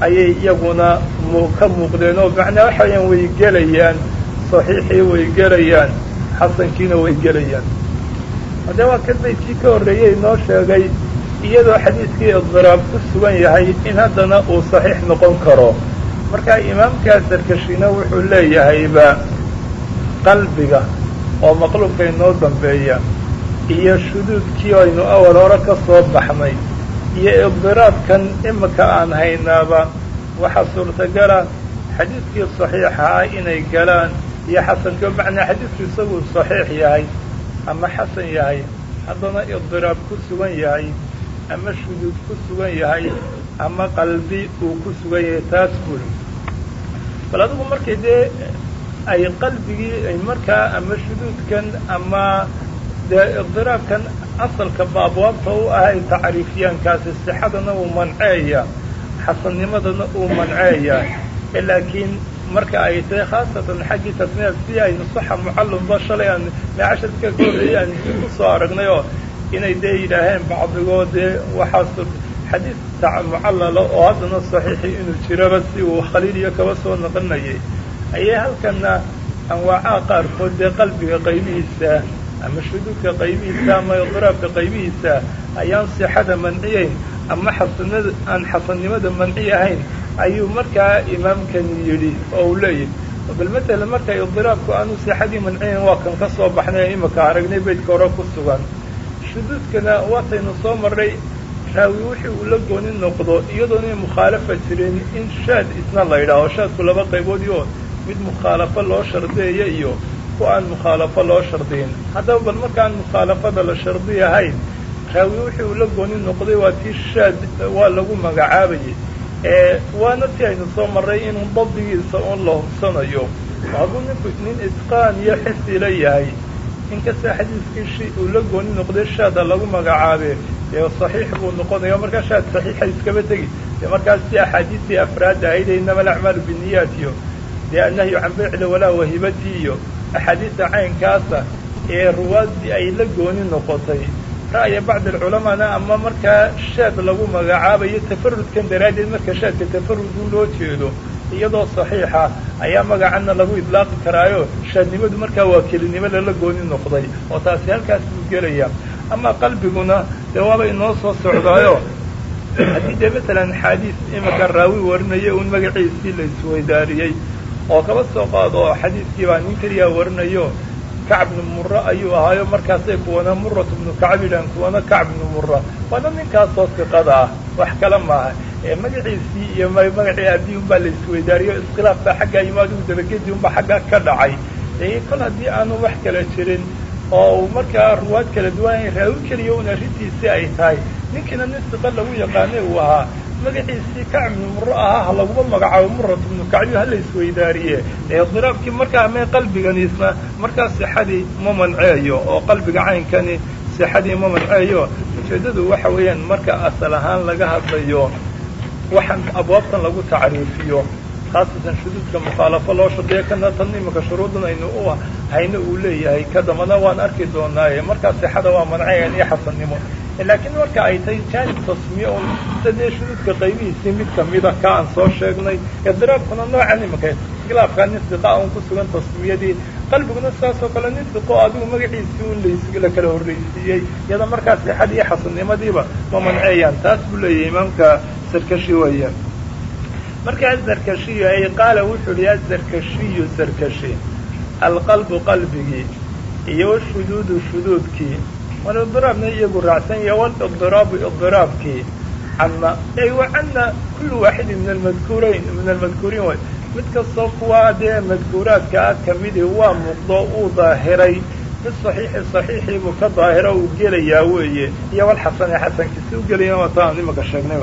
ayay iyaguna ka muuqdeen oo macnaa waxa weyaan way gelayaan saxiixii way gelayaan xasankiina way gelayaan. Haddee waa kan baydkii ka horreeyey inoo sheegay iyadoo xadiidkii idiraab ku sugan yahay in haddana uu saxiix noqon karo. Markaa imaamkaa sarkashina wuxuu leeyahayba qalbiga oo maqluubka inoo dambeeya iyo shuduudkii aynu awal hore ka soo baxnay iyo idiraabkan imika aan haynaaba waxaa suurtagala xadiidkii saxiixaa inay galaan iyo xasankii macnaa xadiidku isagu saxiix yahay ama xasan yahay haddana idiraab ku sugan yahay ama shuduud ku sugan yahay ama qalbi uu ku sugan yahay taas buli bal adigu markay dee ay qalbigii markaa ama shuduudkan ama dee idiraabkan asalka baabwaabta u ah ay tacriifiyaankaasi sixadana uu manceeya xasannimadana uu manceeya. Laakiin marka ay tahay khaasatan xaggii tasniya si aynu saxa mucallumba shalay aan meecashadka ka aan ku soo aragnay oo inay dee yidhaaheen bacdigood dee waxaas xadiid mucallala oo haddana saxiixi inuu jiraba si uu khaliiliyo kaba soo noqonayay. Ayay halkana anwaacaha qaarkood dee qalbiga qaybihiisa ama shuduudka qaybihiisa ama idiraabka qaybihiisa ayaan sixada manciyayn ama xasanada aan xasannimada manci ahayn ayuu markaa imaamkani yidhi oo uu leeyahy bal matalan marka idiraabku aanu sixadii manciyayn waa kan ka soo baxnay imika aragnay beydka hore ku sugan. Shuduudkana waataynu soo marray raawi wixii uu la gooni noqdo iyadoona mukhaalafa jirin in shaad isna la yidhaaho shaadku laba qayboodii oo mid mukhaalafo loo shardiyayo iyo ku aan mukhaalafo loo shardiyin. Haddaba bal markaan mukhaalafada la shardi ahayn raawi wixii uu la gooni noqday waa tii shaad waa lagu magacaabayay. Waana ti aynu soo marray inuu dabdigiisa un la hubsanayo hadduu ninku nin itqaan iyo xisila yahay. Inkasta xadiiskii uu la gooni noqday shaada lagu magacaabe dee saxiix buu noqonaya markaa shaad saxiixa iskaba tegi. Dee markaas axaadiistii afraadda ahayd inama alacmaalu binniyaat iyo dee annahyu can baycila walaa wahibati iyo axaadiista caynkaasa ee ruwaadii ay la gooni noqotay ra'ya bacd alculamaana ama markaa shaad lagu magacaabayo tafarudkan daraaddeed marka shaadka tafarud u loo jeedo iyadoo saxiixa ayaa magacana lagu idlaaqi karaayo shaadnimadu markaa waa kelinimo lala gooni noqday oo taasi halkaas buu gelaya ama qalbiguna dee waaba inoo soo socdaayo haddii dee matalan xaadiis imika raawi warinaya un magaciisii la isweydaariyey oo kaba soo qaado oo xadiiskii baa nin keliyaa warinayo kacb bnu mura ayuu ahaayo markaasay kuwana muratu bnu kacb yidhahan kuwana kacb bnu mura waana ninkaasoo siqada ah wax kale maaha. Magaciisii iyo magacii aabihii unbaa la isweydaariyo iskhilaaf baa xaggaa yimo adigu dabagedi unbaa xaggaa ka dhacay. Kol haddii aanu wax kala jirin oo markaa ruwaad kala duwan raawi keliya un arrintiisii ay tahay ninkiina nin siqa lagu yaqaanay uu ahaa magaciisii kacb bnu muro ahaa ha laguma magacaabo muratu bnu kacbiyo hala isweydaariye idiraabkii markaa ama qalbiganiisna markaa sixadii ma manceeyo oo qalbiga caynkani sixadii ma manceeyo ujeeddadu waxa weeyaan marka asal ahaan laga hadlayo waxaan abwaabtan lagu tacriifiyo khaasatan shuduudka mukhaalafo loo shardiya kana tan imika shuruudan aynu u hayna uu leeyahay ka dambana waan arki doonaaye markaa sixada waa manceyan iyo xasannimo laakiin marka ay tahay jaanib tasmiye un sadee shuduudka qaybihiisii mid kamida ka aan soo sheegnay idiraabkuna noocan imika iskhilaafkaa nin siqa un ku sugan tasmiyadii qalbiguna saasoo kale nin siqo adigu magaciisii un la kala horraysiiyey iyada markaa sixadii iyo xasannimadiiba ma manceeyaan taas buu leeyahay imaamka sarkashi weeyaan marka azarkashiyu ay qaala wuxuu yihi azarkashiyu sarkashi alqalbu qalbigii iyo washuduudu shuduudkii walidiraabna iyagu raacsan yaha waliddiraabu idiraabkii cana ay wa kullu waaxidin min almadkuurayn min almadkuuriin way. Mid kastoo kuwaa dee madkuuraadka ah kamidii waa muuqdo uu daahiray. Mid saxiixi saxiixii buu ka daahiro uu gelayaa weeye. Iyo walxasane xasankiisi u gelaya waa taan imaka sheegnay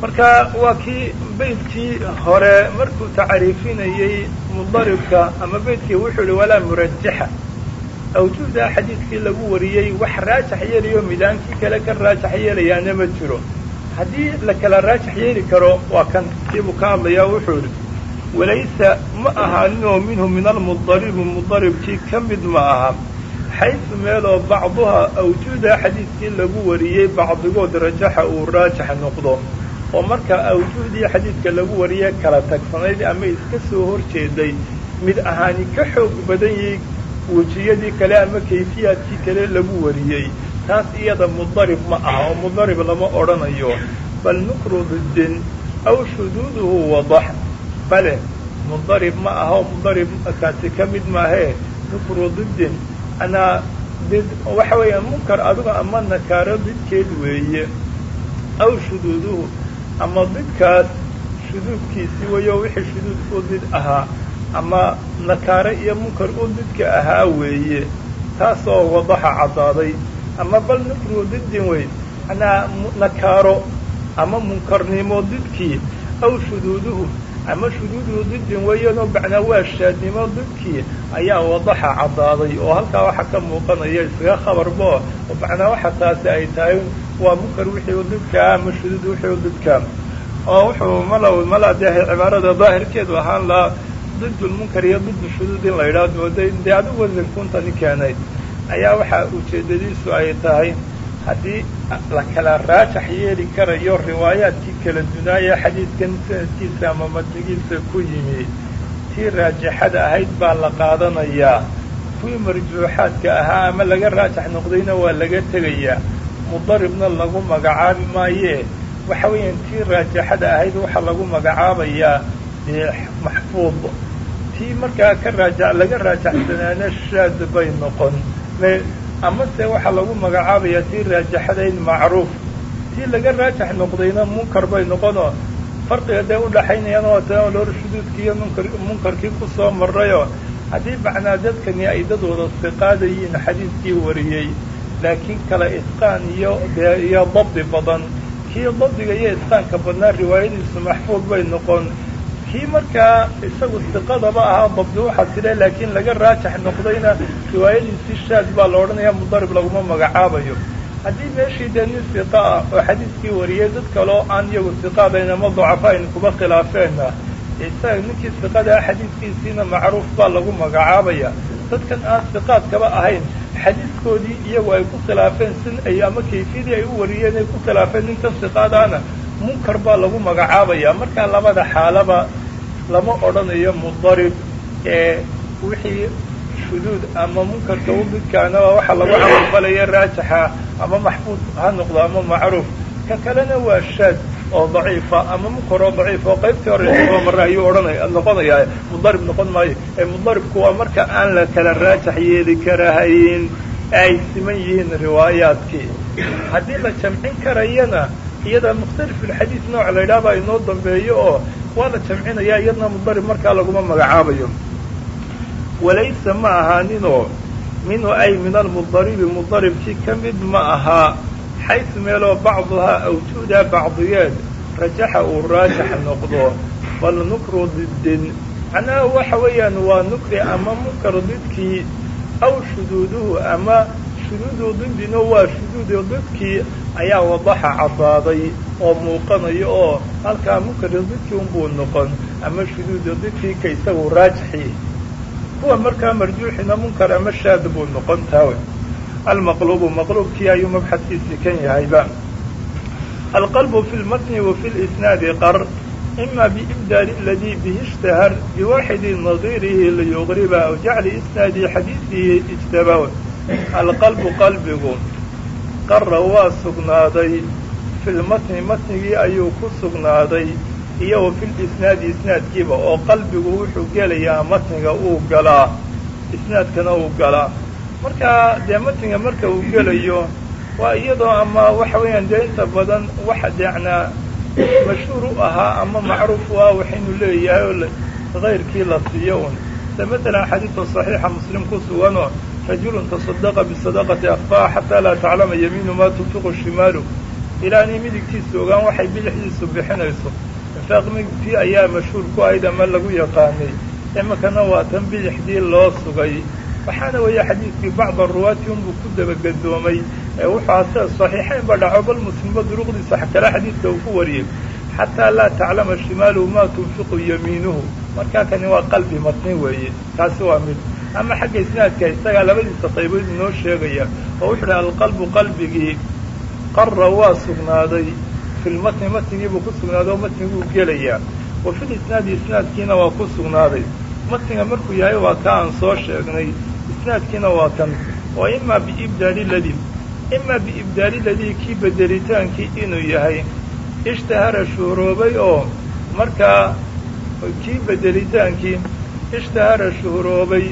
marka waa kii beydkii hore markuu tacriifinayey mudaribka ama beydkii wuxuu yihi walaa murajaxa awjuuda xadiidkii lagu wariyey wax raajax yeelayo midaankii kale ka raajax yeelayaana ma jiro haddii la kala raajax yeeli karo waa kan kiibuu ka hadlayaa wuxuu yihi walaysa ma ahaaninoo minhu min almudaribi mudaribkii ka mid ma aha xaysu meeloo bacduha awjuuda xadiidkii lagu wariyey bacdigood rajaxa uu raajax noqdo oo markaa awjuhdii xadiidka lagu wariyey kala tagsanayd ama iska soo horjeeday mid ahaani ka xoog badan yahay wejiyadii kale ama kayfiyaadkii kale lagu wariyey taas iyada mudarib ma aha oo mudarib lama odhanayo. Bal nukru diddin aw shuduuduhu wadax. Bale mudarib ma aha oo mudarib kaasi ka mid maahee nukru diddin anaa did waxa weeyaan munkar adigo ama nakaaro didkeed weeye. Aw shuduuduhu ama didkaas shuduudkiisii weeyo wixii shuduud u did ahaa ama nakaare iyo munkar u didka ahaa weeye. Taasoo wadaxa caddaaday ama bal nukru diddin wey anaa nakaaro ama munkarnimo didkii aw shuduuduhu ama shuduuduhu diddin weeyanoo macnaa waa shaadnimo didkii ayaa wadaxa caddaaday oo halkaa waxaa ka muuqanaya isaga khabarbo oo macnaa waxa taasi ay tahay waa munkar wixii didkaa ama shuduud wixii didkaa oo wuxuu mala mala dee cibaarada daahirkeedu ahaan lahaa didulmunkar iyo didu shuduud in la yidhaah mooday dee adigu wasankuntani keenay ayaa waxaa ujeeddadiisu ay tahay haddii la kala raajax yeeli karayo riwaayaadkii kala dunaaya xadiidkan sanadkiisa ama matnigiisa ku yimi tii raajixada ahayd baa la qaadanayaa kuwii marjuuxaadka ahaa ama laga raajax noqdayna waa laga tegayaa. Mudaribna lagu magacaabi maayee waxa weeyaan tii raajixada ahayd waxaa lagu magacaabayaa maxfuud tii markaa ka raaja laga raajaxsanaana shaad bay noqon. Amase waxaa lagu magacaabayaa tii raajaxadayd macruuf. Tii laga raajax noqdayna munkar bay noqonoo farqiga dee udhaxaynayaan oo ta loor shuduudkii iyo munkar munkarkii ku soo marrayoo haddii macnaa dadkani ay dad wada siqaadayiin xadiidkii wariyey laakiin kale isqaan iyo iyo dabdi badan. Kii dabdiga iyo isqaanka badnaa riwaayadiisu maxfuud bay noqon kii markaa isagu siqadaba ahaa dabdi waxaa sidhe laakiin laga raajax noqdayna riwaayadiisii shaad baa la odhanaya mudarib laguma magacaabayo. Haddii meeshii dee nin siqa ah oo xadiidkii wariyey dad kaleo aan iyagu siqaadayn ama ducafa aynu kuma khilaafeenna. Isaga ninkii siqada ah xadiidkiisiina macruuf baa lagu magacaabaya. Dadkan aan siqaadkaba ahayn. Xadiidkoodii iyagu ay ku khilaafeen sin ay ama kayfiyadii ay u wariyeen ay ku khilaafeen ninkan siqaadaana munkar baa lagu magacaabaya. Markaa labada xaalaba lama odhanayo mudarib ee wixii shuduud ama munkarka udidkaanaba waxaa lagu camalfalaya raajixa ama maxfuud ha noqdo ama macruuf. Ka kalena waa shaad oo daciifa ama munkar oo daciif oo qaybtii hore marra ayuu odhanaya noqonayaa mudarib noqon maayo. Ee mudaribku waa marka aan la kala raajax yeeli karahayn ay siman yihiin riwaayaadkii. Haddii la jamcin karayana iyada mukhtalif ulxadiid nooc la yidhaha inoo dambeeyo oo waa la jamcinayaa iyadna mudarib markaa laguma magacaabayo. Walaysa ma ahaaninoo minhu ay min almudaribi mudaribkii ka mid ma ahaa xaysu meeloo bacduhaa awjuudaa bacdiyeed rajaxa uu raajax noqdo. Bal nukru diddin. Macnaha waxa weeyaan waa nukri ama munkar didkii aw shuduuduhu ama shuduudu didino waa shuduudu didkii ayaa wadaxa caddaaday oo muuqanayo oo halkaa munkari didkii unbuu noqon ama shuduudu didkii ka isagu raajixi. Kuwa markaa marjuuxina munkar ama shaad buu noqon taawe. Almaqlubu maqluubkii ayuu mabxadkiisii kan yahayba. Alqalbu fi lmatni wa fi lisnaadi qar ima biibdaali aladii bihi ishtahar biwaaxidi nadiirihi liyuqriba aw jacli isnaadi xadiidihi ijtaba alqalbu qalbigu qara waa sugnaaday fi lmatni matnigii ayuu ku sugnaaday iyo wa fil isnaadi isnaadkiiba oo qalbigu wuxuu gelayaa matniga uu galaa isnaadkana uu galaa. Markaa dee matniga marka uu gelayo waa iyadoo ama waxa weeyaan dee inta badan waxa deecnaa mashhuur u ahaa ama macruuf u ah waxaynu leeyahay oo kayrkii la siiyo un de matalan xadiidka saxiixa muslim ku suganoo rajulun tasadaqa bisadaqati akfaa xataa laa taclama yamiinu maa tunfiqu shimaalu ilaanay midigtiisa ogaan waxay bidixdiisu bixinayso infaaq midigtii ayaa mashhuur ku ahayd ama lagu yaqaanay iminkana waa tan bidixdii loo sugay waxaana weeye xadiidkii bacda ruwaati unbuu ku dabagedoomay wuxuu asea saxiixayn ba dhaco bal muslimba duruqdiisa kale xadiidka uu ku wariyey xataa laa taclama shimaaluhu maa tunfiqu yamiinuhu markaa kani waa qalbi matni weeye taasi waa mid ama xagga isnaadka isagaa labadiisa qaybood inoo sheegaya oo wuxuu dhaha alqalbu qalbigii qara waa sugnaaday fi lmatni matnigii buu ku sugnaaday oo matniguu gelayaa. Wa fil isnaadi isnaadkiina waa ku sugnaaday. Matniga markuu yahay waa ka aan soo sheegnay. Isnaadkiina waa kan. Oo imaa biibdaali ladii imaa biibdaali ladii kii bedelitaankii inuu yahay. Ishtahara shuhuroobay oo markaa kii bedelitaankii ishtahara shuhuroobay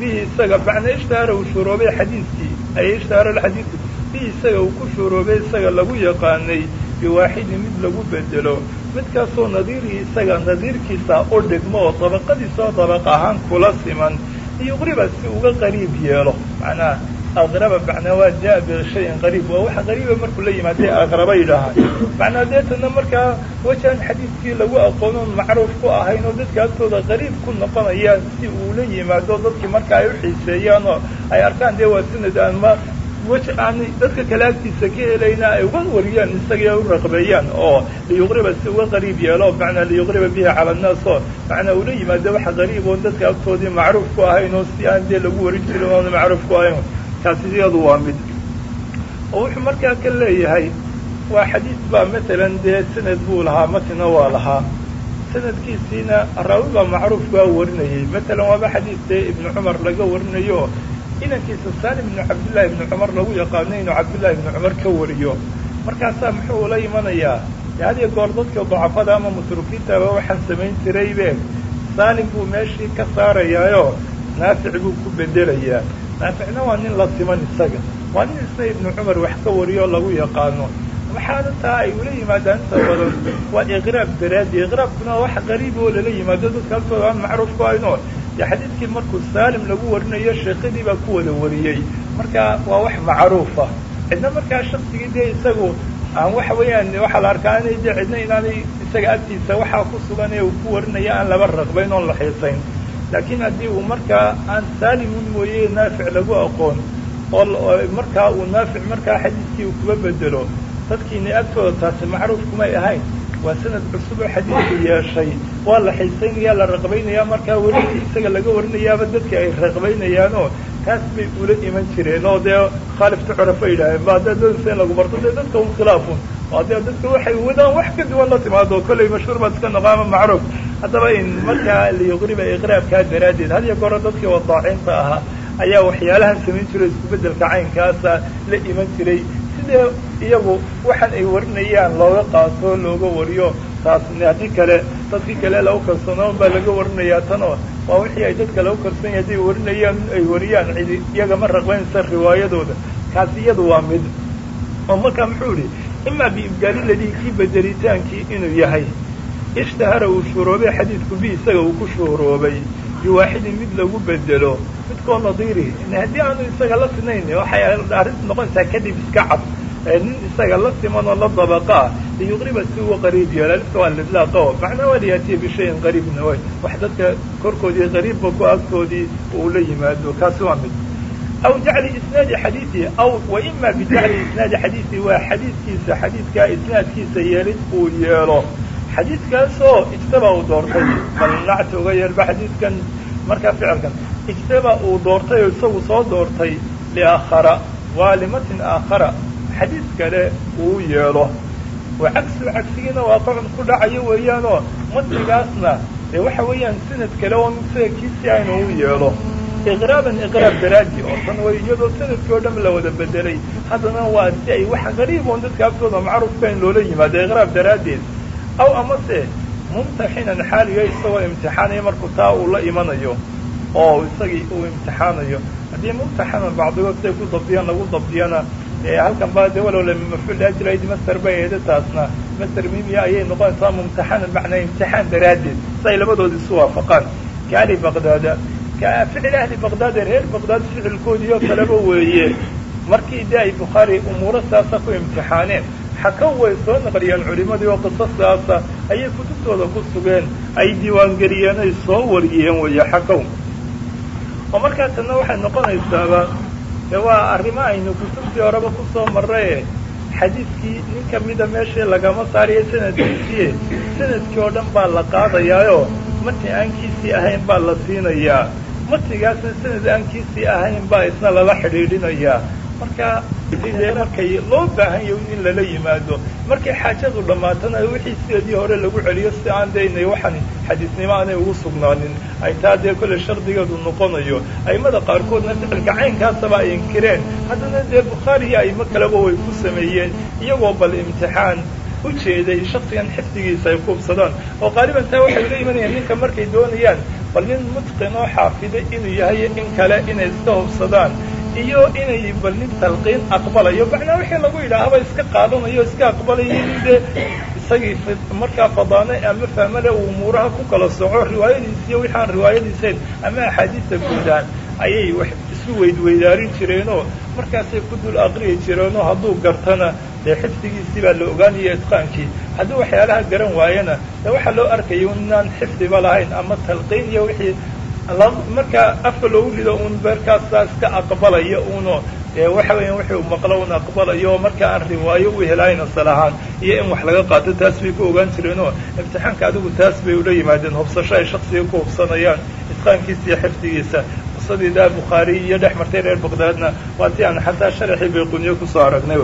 bihi isaga macnaa ishtahara uu shuhuroobay xadiidkii ay ishtahara alxadiidu bihi isaga uu ku shuhuroobay isaga lagu yaqaanay biwaaxidin mid lagu bedelo midkaasoo nadiirii isaga nadiirkiisa u dhigmo oo dabaqadiisa oo dabaq ahaan kula siman liyuqriba si uga qariib yeelo aqraba macnaa waa jaa bishayin qariib waa waxa qariiba markuu la yimaadee aqraba yidhaahaa macnaa deetana markaa wejaan xadiidkii lagu aqoonoon macruuf ku ahayn oo dadka agtooda qariib ku noqonayaan si uu la yimaado dadkii marka ay u xiiseeyaan oo ay arkaan dee waa sanad aan ma weji aan dadka kale agtiisa ka helayna ay uga wariyaan isagii ay u raqbeeyaan oo liyuqriba si uga qariib yeelo macnaa liyuqriba bihi cala annaas oo macnaa ula yimaado waxa qariib oon dadka agtoodii macruuf ku ahayn oo si aan dee lagu warin jirin oona macruuf ku ahayn kaasi iyadu waa mid. Oo wuxuu markaa ka leeyahay waa xadiid baa matalan dee sanad buu lahaa matina waa lahaa. Sanadkiisiina raawi baa macruufkaa warinayay matalan waaba xadiid dee ibnu cumar laga warinayo inankiisa saalim ibnu cabdillahi ibnu cumar lagu yaqaano inuu cabdillahi ibnu cumar ka wariyo. Markaasaa muxuu ula imanayaa hadiyo goor dadka dacafada ama mutrukiintaba waxaan samayn jiraybe saalim buu meeshii ka saarayaayo naafic buu ku bedelayaa naaficna waa nin la siman isaga. Waa nin isna ibnu cumar wax ka wariyo lagu yaqaano. Waxaana taa ay ula yimaadaan inta badan. Waa iqraab daraadi iqraabkuna wax qariib oo lala yimaado. Dadka agtooda aan macruuf ku hayno dee xadiidkii markuu saalim lagu warinayo sheekadii baa ku wada wariyey. Marka waa wax macruufa cidna markaa shaksigii dee isagu aan waxa weeyaan waxaa la arkaa inay dee cidna inaanay isaga agtiisa waxaa ku sugan ee uu ku warinaya aan laba raqbayn oon la xiisayn laakiin haddii uu markaa aan saalimun mooye naafic lagu aqoon oo markaa uu naafic markaa xadiidkii uu kuba bedelo dadkiina agtooda taasi macruuf kumay ahayn. Waa sanad cusub oo xadiidku yeeshay. Waa la xiisaynaya la raqbaynayaa markaa weli isaga laga warinayaaba dadka ay raqbaynayaanoo taas bay ula iman jireen. Oo dee khaalifta curafa yidhaaheen ba haddaad doonaysa in lagu barto dee dadka un khilaafun. Oo dee dadka waxay wadaan wax ka duwan la timaado kollay mashhuur baad iska noqo ama macruuf haddaba in markaa liyuqriba iqraabkaa daraaddeed had iyo goora dadkii wadaacinta ahaa ayaa waxyaalahan samayn jiray iskubedelka caynkaasa la iman jiray. Sidee iyagu waxaan ay warinayaan looga qaato looga wariyo taasni haddii kale dadkii kale lagu kalsoonoon baa laga warinayaa tanoo. Waa wixii ay dadka lagu kalsoon yahay hadday warinayaan ay wariyaan cidi iyaga ma raqbaynaysa riwaayadooda. Kaasi iyadu waa mid. Oo markaa muxuu idhi imaa biibdaali ladii kii bedelitaankii inuu yahay ishtahara uu shuhuroobay xadiidku bi isaga uu ku shuhuroobay biwaaxidin mid lagu bedelo. Midkoo nadiiri haddii aanu isaga la sinayn waxay arrintu noqonaysaa kadib iska cad nin isaga la siman oo la dabaqaa liyuqriba si uga qariib yeela lifta waa lidlaaqo macnaa waa liyaatiya bishayin qariibna way. Wax dadka korkoodii qariibba ku agtoodii uu la yimaado kaasi waa mid. Aw jacli isnaadi xadiiii aw wa ima bijacli isnaadi xadiiii waa xadiidkiisa xadiidkaa isnaadkiisa yeelid uu yeelo xadiidkaasoo ijtaba uu doortay bal nacti uga yeelba xadiidkan markaa ficilkan. Ijtaba uu doortay oo isagu soo doortay liaakhara waa limatin aakhara xadiid kale uu yeelo. Wa cagsu cagsigiina waaqicun ku dhacayo weeyaanoo matnigaasna ee waxa weeyaan sanad kale oo isaga kiisi aynu u yeelo. Iqraaban iqraab daraadi oo tan way iyadoo sannadkii oo dhan la wada bedelay haddana waa si ay wax qariib oon dadka agtooda macruufka in loola yimaado iqraab daraaddeed aw amase mumtaxinan xaaliga isagoo imtixaanaya markuu taa uu la imanayo oo isagii uu imtixaanayo. Haddii mumtaxanan bacdigood siay ku dabdiyaan lagu dabdiyana halkan ba de walow mafcuul ajrayd master bay eeda taasna. Master mimia ayay noqonaysaa mumtaxanan macnaa imtixaan daraaddeed si labadood isu waafaqaan. Ka ahli baqdaada ka ficil ahli baqdaade reer baqdaad ficilkoodii oo kaleba weeye. Markii de ay bukhaari umuuro saasa ku imtixaaneen xakaw way soo naqliyeen culimadii oo qisasaasa ayay kutubtooda ku sugeen ay diiwaangeliyeen ay soo wariyeen weeye xakaw oo markaa tanna waxay noqonaysaaba de waa arrimo aynu kutubtii horeba ku soo marraye xadiidkii nin kamida meeshii lagama saariyo sanadkiisii sannadkii oo dhan baa la qaadayaayo matni aankiisii ahayn baa la siinayaa matnigaasna sanad aankiisii ahayn baa isna lala xidhiidhinayaa marka sidee markay loo baahan yaho in lala yimaado? Markay xaajadu dhammaatana wixii sideedii hore lagu celiyo si aan daynay waxaan xadiisnimo aanay ugu sugnaanin. Ay taa dee kolley shardigeedu noqonayo. Aimada qaarkoodna ficilka caynkaasaba ay inkireen. Haddana dee bukhaari iyo aimo kaleba way ku sameeyeen iyagoo bal imtixaan ujeeday shaksigan xifdigiisa ay ku hubsadaan. Oo qaaliban taa waxay ula imanayaan ninka markay doonayaan bal nin mutqin oo xaafiday inuu yahay in kale inay iska hubsadaan iyo inay bal nin talqiin aqbalayo. Macnaa wixii lagu yidhaahaba iska qaadanayo iska aqbalayo dee isagii markaa fadaanay ama fahmale uu umuuraha ku kala soco riwaayadiisiiyo wixi aan riwaayadiisayn ama axaadiista guudaan ayay wax isu weydweydaarin jireenoo markaasay ku dul aqriyi jireenoo hadduu gartana dee xifdigiisii baa la ogaanaya itqaankii. Haddii waxyaalaha garan waayana de waxaa loo arkaya inaan xifdiba lahayn ama talqiin iyo wixii markaa afka loogu rido un beerkaasaa iska aqbalaya uno waxa weya wuxuu maqlo un aqbalayo marka aan riwaayo u helayn asal ahaan iyo in wax laga qaato taas bay ku ogaan jireenoo imtixaanka adigu taas bay ula yimaadeen hubsasho ay shaksiga ku hubsanayaan itqaankiisa iyo xifdigiisa. Qisadii daa bukhaari iyo dhex martay reer baqdaadna waa ti aan xataa sharaxii bayquniye ku soo aragnay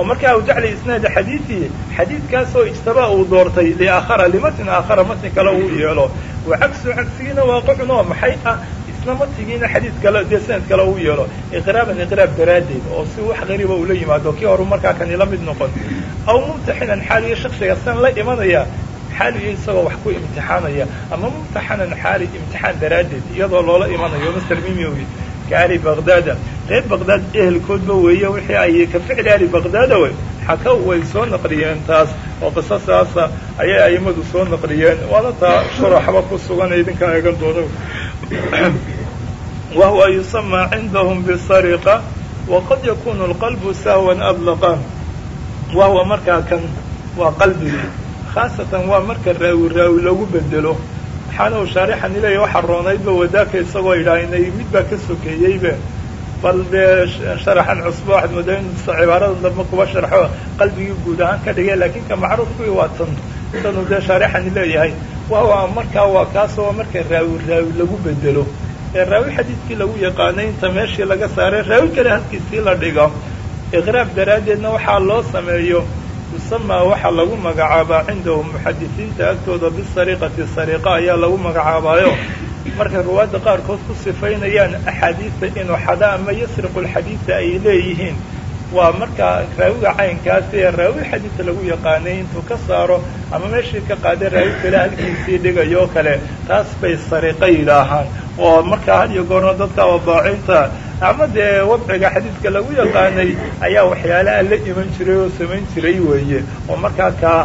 oo markaa u jeclay isnaada xadiidii xadiidkaasoo ijtabaa uu doortay liaakhara limatin aakhara matni kale uu yeelo wa cagsu cagsigiina waaqicun oo maxay ah isna matigiina xadiid kale dee sanad kale uu yeelo iqraaban iqraab daraaddeed oo si wax qariiba ula yimaado kii horu markaa kani la noqon aw mumtaxinan xaaliyo shaksiga san la imanaya xaaliyo isagoo wax ku imtixaanaya ama mumtaxanan xaali imtixaan daraaddeed iyadoo loola imanayo master mimiwi ahli baqdaada reer baqdaad ehelkoodba weeye wixii ay ka ficli ahli baqdaada wey xaka way soo naqliyeen taas oo qisasaasa ayay aimadu soo naqliyeen waana taa shuraxba ku sugan idinkaa egan doono wahuwa yusamaa cindahum bisariqa waqad yakunu lqalbu sahwan adlaqa wahuwa markaa kan waa qalbigii khaasatan waa marka raawi raawi lagu bedelo waxaana uu shaarixan ileeya waxa roonaydba wadaaka isagoo idhaahnay mid baa ka sokeeyeybe bal dee sharaxan cusbo waxaad moodaa in cibaarada dambe kuba sharxo qalbigii guud ahaan ka dhigay laakiin ka macruufkii waa tan. Tanu dee shaarixan leeyahay wawa markaa waa kaasoo marka raawi raawi lagu bedelo. Ee raawi xadiidkii lagu yaqaanay inta meeshii laga saaray raawi kale halkiisii la dhigo. Iqraab daraaddeedna waxaa loo sameeyo yusamaa waxaa lagu magacaabaa cindahum muxadisiinta agtooda bisariqati sariqa ayaa lagu magacaabaayo markay ruwaadda qaarkood ku sifaynayaan axaadiista inuu xada ama yasriqu lxadiida ay leeyihiin waa markaa raawiga caynkaasi ee raawi xadiidka lagu yaqaanay intuu ka saaro ama meeshii ka qaaday raawi kale halkiisii dhigayo kale taas bay sariqa yidhaahaan oo markaa had iyo goorna dadka wadaacinta ama dee wadciga xadiidka lagu yaqaanay ayaa waxyaalaha la iman jiray oo samayn jiray weeye. Oo markaa kaa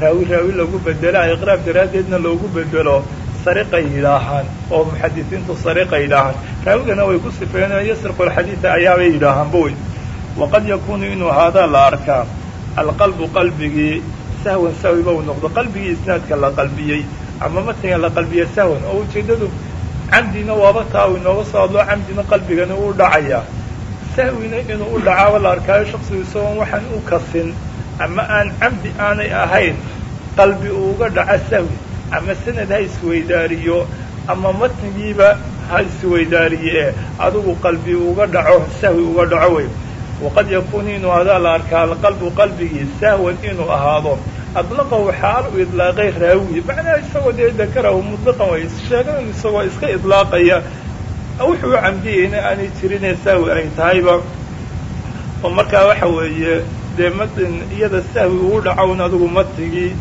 raawi raawi lagu bedela iqraab daraaddeedna loogu bedelo sariqay yidhaahaan oo muxadisiintu sariqa yidhaahaan raawigana way ku sifeynayaan yasriqu alxadiida ayaabay yidhaahaanba wey waqad yakunu inuu haadaa la arkaa alqalbu qalbigii sahwan sahwiba uu noqdo qalbigii isnaadka la qalbiyey ama matniga la qalbiya sahwan oo ujeeddadu camdina waaba taa uu inooga soo hadlo camdina qalbigani uu dhacayaa sahwina inuu u dhacaaba la arkaayo shaksigu isagoon waxaan u kasin. Ama aan camdi aanay ahayn qalbi uuga dhaco sahwi ama sanad ha isweydaariyo ama matnigiiba ha isweydaariye adigu qalbi uga dhaco sahwi uga dhaco wey. Waqad yakuunu inuu hadaa la arkaa alqalbu qalbigii sahwan inuu ahaado adlaqahu xaal uu idlaaqay raawi. Macnaha isagoo dee dakarahu mutlaqan way sheegan isagoo iska idlaaqaya. Wuxuu u camdiyeyna aanay jirinee sahwi ay tahayba. Oo markaa waxa weeye dee matin iyada sahwi ugu dhacown adigu matigii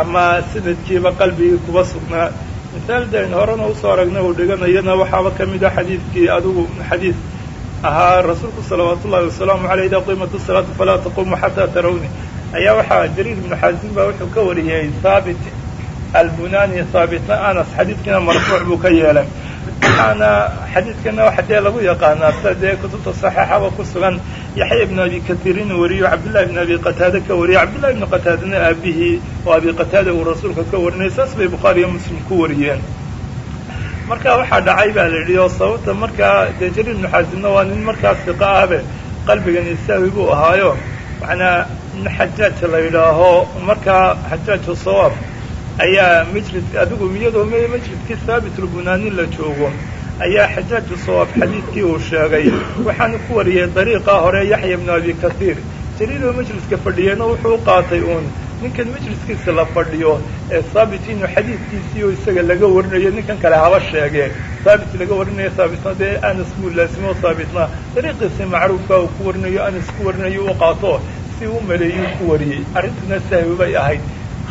ama sanadkiiba qalbigii kuba sugnaa misaal dayn horena u soo aragnay uu dhiganayana waxaaba ka mid ah xadiidkii adigu xadiid ahaa rasuulku salawaat ullahi wasalaamu aleyh idaa qiimat salaatu falaa taquumu xataa tarawni ayaa waxaa jariir ibnu xaasim baa wuxuu ka wariyey haabit albunani haabitna anas xadiidkiina marfuuc buu ka yeelay. Waxaana xadiidkana waxa dee lagu yaqaanaa sida kutubta saxiixaba ku sugan yaxya ibnu abi katiirin wariyo cabdillahi ibnu abi qataade ka wariyo cabdillahi ibnu qataadena aabihii oo abi qataada uu rasuulka ka warinay saas bay bukhaari iyo muslim ku wariyeen. Marka waxaa dhacay baa la yidhi oo sababta markaa dee jariir ibnu xaasimna waa nin markaa siqa ahbe qalbigani sahwi buu ahaayo. Macnaa nin xajaaj la yidhaaho markaa xajaaju sawaab ayaa majrid adigu iyadoo majridkii haabitulbunaani la joogo ayaa xajaaju sawaab xadiidkii uu sheegay waxaanu ku wariyey dariiqa hore yaxya ibnu abi kasiir jaliiloo majliska fadhiyeyna wuxuu qaatay uun ninkan majliskiisa la fadhiyo ee saabit inuu xadiidkiisii oo isaga laga warinayo ninkan kale haba sheegee saabit laga warinayo saabitna dee anas buu laasimo saabitna dariiqiisii macruufka uu ku warinayo anas ku warinayo u qaato si u maleeyuu ku wariyey. Arrintuna sahwi bay ahayd.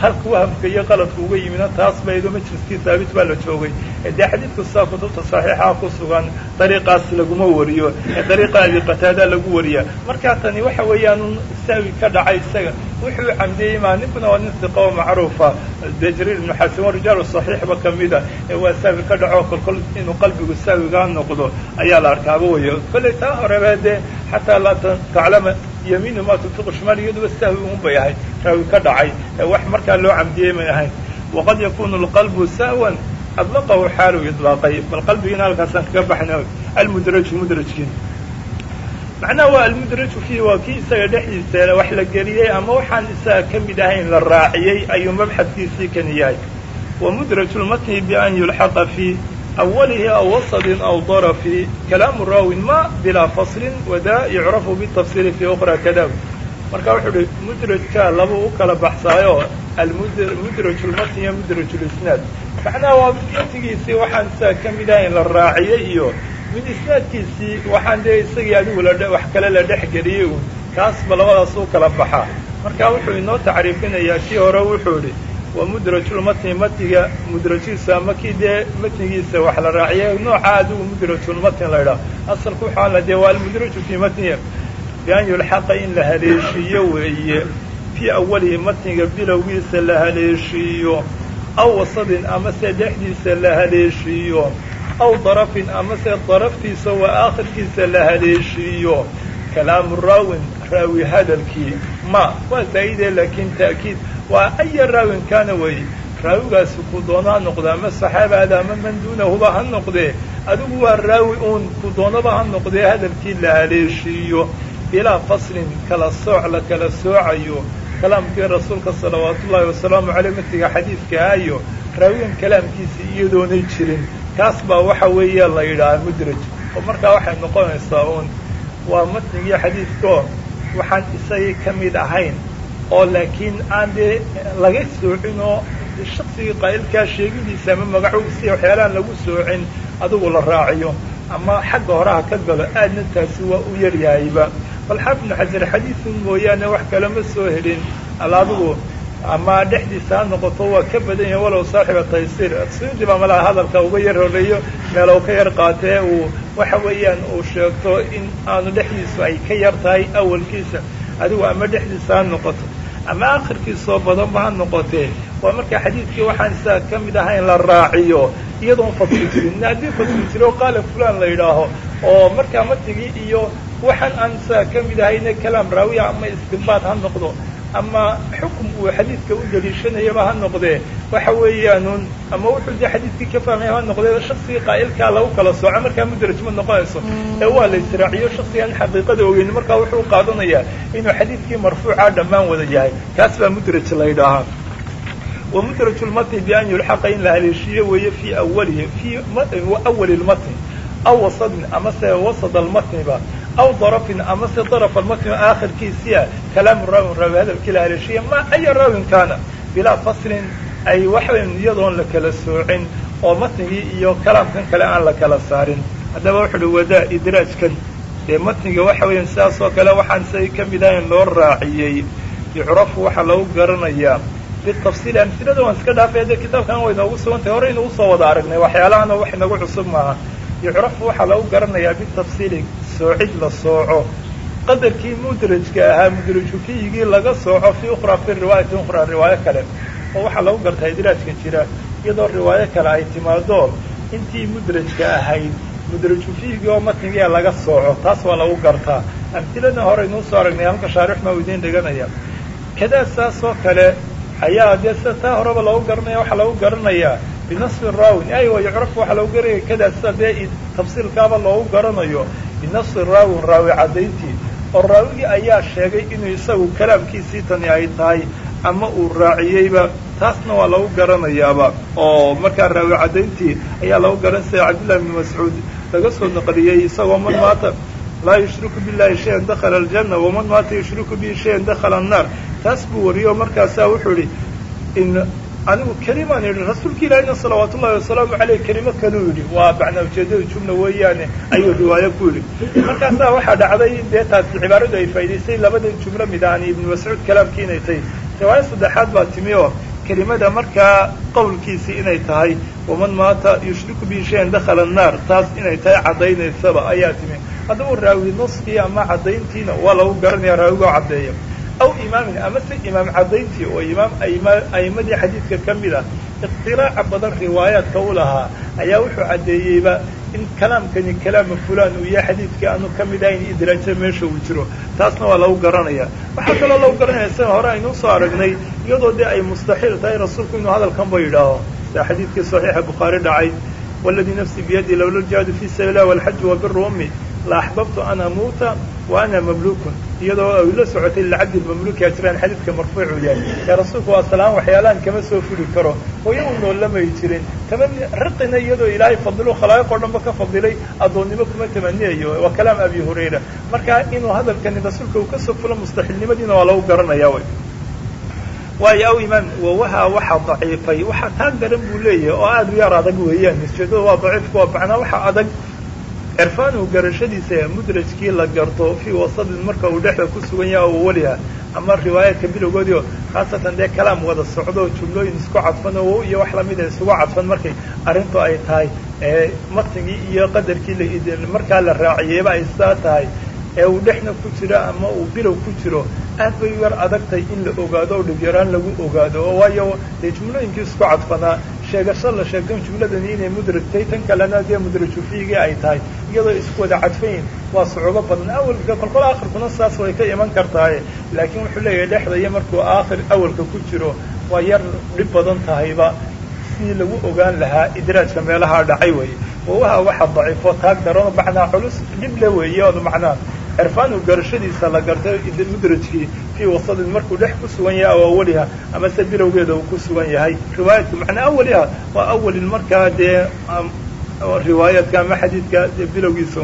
Halka wahamka iyo qaladka uga yimina taas baydo majliskii saabit baa la joogay. Dee xadiidku saa kutubta saxiixa ku sugan dariiqaas laguma wariyo. Dariiqa abi qataada lagu wariya markaa tani waxa weeyaan sahwi ka dhacay isaga. Wuxuu camdiyey maa ninkuna waa nin siqa oo macruufa dee jariir ibnu xasan waa rijaalu saxiixba kamida ee waa sahwi ka dhaco kolkol inuu qalbigu sahwigaa noqdo. Ayaa la arkaaba weyo kollay taa horeba dee xataa laa taclama yamiinu ma tunfiqu shimaal iyaduba sahwi un bay ahayd raawi ka dhacay. Wax markaa loo camdiyey may ahayn. Waqad yakunu alqalbu sahwan adlaqahu xaalu idlaaqay bal qalbigiina halkaasaan kaga baxna almudraju mudrajkiin macnaha waa almudraju fiihi waa kii isaga dhexdiisa wax la geliyey ama waxaan isaga ka mid ahayn la raaciyey ayuu mabxadkiisii kan yahay. Wa mudraju lmatni bian yulxaqa fii awalihi aw wasadin aw darafi kalaamu raawin ma bilaa faslin wada yucrafu bitafsiili fi ukra kada marka wuxuu uhi mudrajka laba u kala baxsaayo almudraj lmatni iyo mudraj lisnaad macnaha waa matigiisii waxaan isaga ka mid ahayn la raaciyey iyo mid isnaadkiisii waxaan dee isagii adigu wax kale la dhex geliyey kaasba labadaas u kala baxaa marka wuxuu inoo tacriifinayaa kii hore wuxuu idhi wa mudrajulmatni matniga mudrajiisa ama kii dee matnigiisa wax la raaciyay nooca adigu mudrajulmatni la idhaah asalku waxaa la dee waa almudraju fii matniya bian yulxaqa in la haleeshiiyo weeye. Fii awalihi matniga bilowgiisa la haleeshiiyo. Aw wasadin amase dhexdiisa la haleeshiiyo. Aw darafin amase daraftiisa waa aakhirkiisa la haleeshiiyo. Kalaamu raawin raawi hadalkii. Ma waa zaa'idee laakiin ta'kiid waa aya raawin kaana weeye raawigaasi ku doono ha noqde ama saxaabaada ama man duunahuba ha noqdee. Adigu waa raawi uun ku doonaba ha noqdee hadalkii la haleeshiiyo. Bilaa faslin kala sooc la kala soocayo. Kalaamkii rasuulka salawaatu ullaahi wasalaamu caleyh matiga xadiidka ayo raawigan kalaamkiisa iyadoonay jirin. Kaas baa waxa weeye la yidhaaha mudraj. Oo markaa waxay noqonaysaa uun waa matnigii xadiidkao waxaan isagii ka mid ahayn oo laakiin aan dee laga soocin oo shaksigii qaa'ilkaa sheegidiisa ama magacuusi waxyaalahan lagu soocin adigu la raaciyo. Ama xagga horeha ka galo aadna taasi waa u yaryahayba bal xaafid xajar xadiidun mooyaane wax kale ma soo helin. Al adigu ama dhexdiisa ha noqoto waa ka badan yahay walow saaxiba taysiir. Suyuudi baa malaha hadalka uga yar horeeyo meelow ka yar qaatee uu waxa weeyaan uu sheegto in aanu dhexdiisu ay ka yar tahay awalkiisa. Adigu ama dhexdiisa ha noqoto ama akhirkiisoo badanba ha noqotee. Waa markaa xadiidkii waxaan isaga ka mid ahayn la raaciyo. Iyadoon fasli jirin. Haddii fasli jiro qaala fulan la yidhaaho. Oo markaa matigii iyo waxaan aan isaga ka mid ahayne kalaam raawiya ama istinbaad ha noqdo ama xukum uu xadiidka u daliishanayaba ha noqdee. Waxa weeyaanun ama wuxuu dee xadiidkii ka fahmaya ha noqdee shaksigii qaa'ilkaa lagu kala sooco markaa mudraj ma noqonayso. Ee waa la israaciyo shaksigaan xaqiiqada ogeyni markaa wuxuu qaadanayaa inuu xadiidkii marfuuca dhammaan wada yahay. Kaas baa mudraj la yidhaahaa wa mudraj lmatni bian yulxaqa in la haleeshiiyo weeye fii awalihi fii awali lmatni aw wasadin amase wasad almatniba aw darafin amase daraf almatni aakhirkiisia kalaamu raawin raawi hadalkii la haleeshiya ma aya raawin kaana bilaa faslin ay waxaweyn iyadoon la kala soocin oo matnigii iyo kalaamkan kale aan la kala saarin haddaba wuxu uhi wadaa idraajkan dee matniga waxa weeyaan sidaas oo kale waxaan say ka mid ahayn loo raaciyey yucrafu waxaa lagu garanayaa bitafsiili amsilada waan iska dhaafay dee kitaabkan way noogu sugantahay hore inuu u soo wada aragnay waxyaalahana wax inagu cusub maaha yucrafu waxaa lagu garanayaa bitafsiili soocid la sooco. Qadarkii mudrajka ahaa mudraju fiyigii laga sooco fii ukhraa fi riwaayati ukhraa riwaayo kale. Oo waxaa lagu gartaa idraajka jira iyadoo riwaayo kale ay timaado intii mudrajka ahayd. Mudraju fiyigii oo matnigia laga sooco taas waa lagu gartaa. Amtilada hore inuu aragnay halka shaarix maa idiin dhiganaya. Kadaa saas oo kale ayaa dee sida taa horeba lagu garanaya waxaa lagu garanayaa. Binasfi raawin aywa yucrafu waxaa lagu garanaya kadaa sida dee tafsiilkaaba loogu garanayo binasfi raawin raawi caddayntii oo raawigii ayaa sheegay inuu isagu kalaamkiisii tani ay tahay ama uu raaciyeyba. Taasna waa lagu garanayaaba oo markaa raawi caddayntii ayaa lagu garan sida cabdillahi bni mascuud. Laga soo naqliyey isagoo man maata laa yushriku billahi shayan dakhala aljanna waman maata yushriku bihi shayan dakhala annaar. Taas buu wariyey oo markaasaa wuxuu idhi in anigu kelimaan yidhi rasuulka ilaahina salawaat ullahi wasalaamu caleyh kelimo kaluu yidhi. Waa macnaa ujeedada jumla weeyaane ayuu riwaayo ku yidhi. Markaasaa waxaa dhacday dee taasi cibaaradu ay faa'idaysay labadan jumlo mid aan ibnu mascuud kalaamkii inay tahay. Riwaayo saddexaad baa timi oo kelimada markaa qowlkiisii inay tahay waman maata yushriku bihi shayan dakhala annaar taas inay tahay caddaynaysaba ayaa timi. Haddaba raawi naskii ama caddayntiina waa lagu garanaya raawigoo caddeeya aw imaamin ama se imaam caddayntii oo imaam a'imadii xadiidka ka mid ah iqtiraaca badan riwaayaadka u lahaa ayaa wuxuu caddeeyeyba in kalaamkani kalaama fulan uu yahay xadiidkii aanu ka mid ahayn idraajo meesha uu jiro taasna waa lagu garanaya waxaa kaloo lagu garanaya sida hore aynuu soo aragnay iyadoo dee ay mustaxiil tahay rasuulku inuu hadalkanba yidhaaho sida xadiidkii saxiixa bukhaari dhacay waladii nafsi biyadi lowla ljihaadu fii sabiil lah walxaju wa biru ummi la axbabtu an amuuta wa ana mamluukun iyadoo ay la socotay lacabdi mamluuki ajiraan xadiidka marfuucu yahay. Ee rasuulku waa salaan waxyaalahan kama soo fuli karo. Hooyo u noolamay jirin. Tamani raqina iyadoo ilaahay fadilo khalaa'iq oo dhanba ka fadilay addoonnimo kuma tamaniyayo waa kalaam abi hurayra. Marka inuu hadalkani rasuulka uu ka soo fulo mustaxiilnimadiina waa lagu garanaya wy waayo aw imaam wawaha waxa daciifay. Waxa taa garan buu leeyahay oo aada u yar adag weeyaan. Ujeedada waa daciifka waa macnaa waxa adag cirfaanuhu garashadiisa mudrajkii la garto fii wasadin marka uu dhexda ku sugan yaha oo weliha ama riwaayaadka bilowgoodii oo khaasatan dee kalaam wada socdo jumlooyin isku cadfan oo iyo wax lamida isugu cadfan markay arrintu ay tahay matnigii iyo qadarkii la markaa la raaciyeyba ay sidaa tahay. Ee uu dhexna ku jiro ama uu bilow ku jiro aad bay yar adagtay in la ogaado oo dhibyaraan lagu ogaado waayo dee jumlooyinkii isku cadfanaa sheegasho la sheegto jumladani inay mudrajtay tan kalena dee mudraju ay tahay. Iyadoo isku wada cadfayin waa sucuubo badan. Awalka kolkol aakhirkuna saas way ka iman kartaaye laakiin wuxuu leeyahay dhexda iyo markuu aakhir awalka ku jiro waa yar dhib badan tahayba. Sidii lagu ogaan lahaa idraajka meelaha dhacay weeye wawaha waxa daciifo taag darano macnaa culus dhib le weeye oo macnaa. Cirfaanu garashadiisa la gartay mudrajkii fii wasadin markuu dhex ku sugan yahay oo awaliha ama bilowgeeda uu ku sugan yahay. Riwaayadka macnaa awaliha waa awalin markaa dee riwaayaadka ama xadiidka bilowgiisa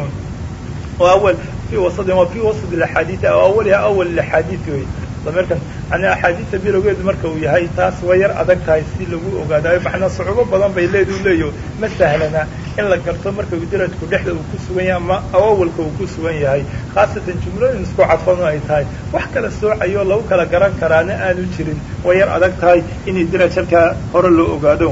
oo awal fii wasadin waa fii wasad axaadiid oo awaliha awal axaadiid wey dameerkan yani axaadiista bilowgeedu marka uu yahay taas way yar adag tahay si lagu ogaadayo macnaa sucuubo badan bay leedu leeyo. Ma sahlana in la garto marka udrajku dhexda uu ku sugan yahay ama awalka uu ku sugan yahay. Khaasatan jumlooyin isku cadfano ay tahay. Wax kala soocayo lagu kala garan karaana aanu jirin. Way yar adag tahay in idraj halkaa hore loo ogaado.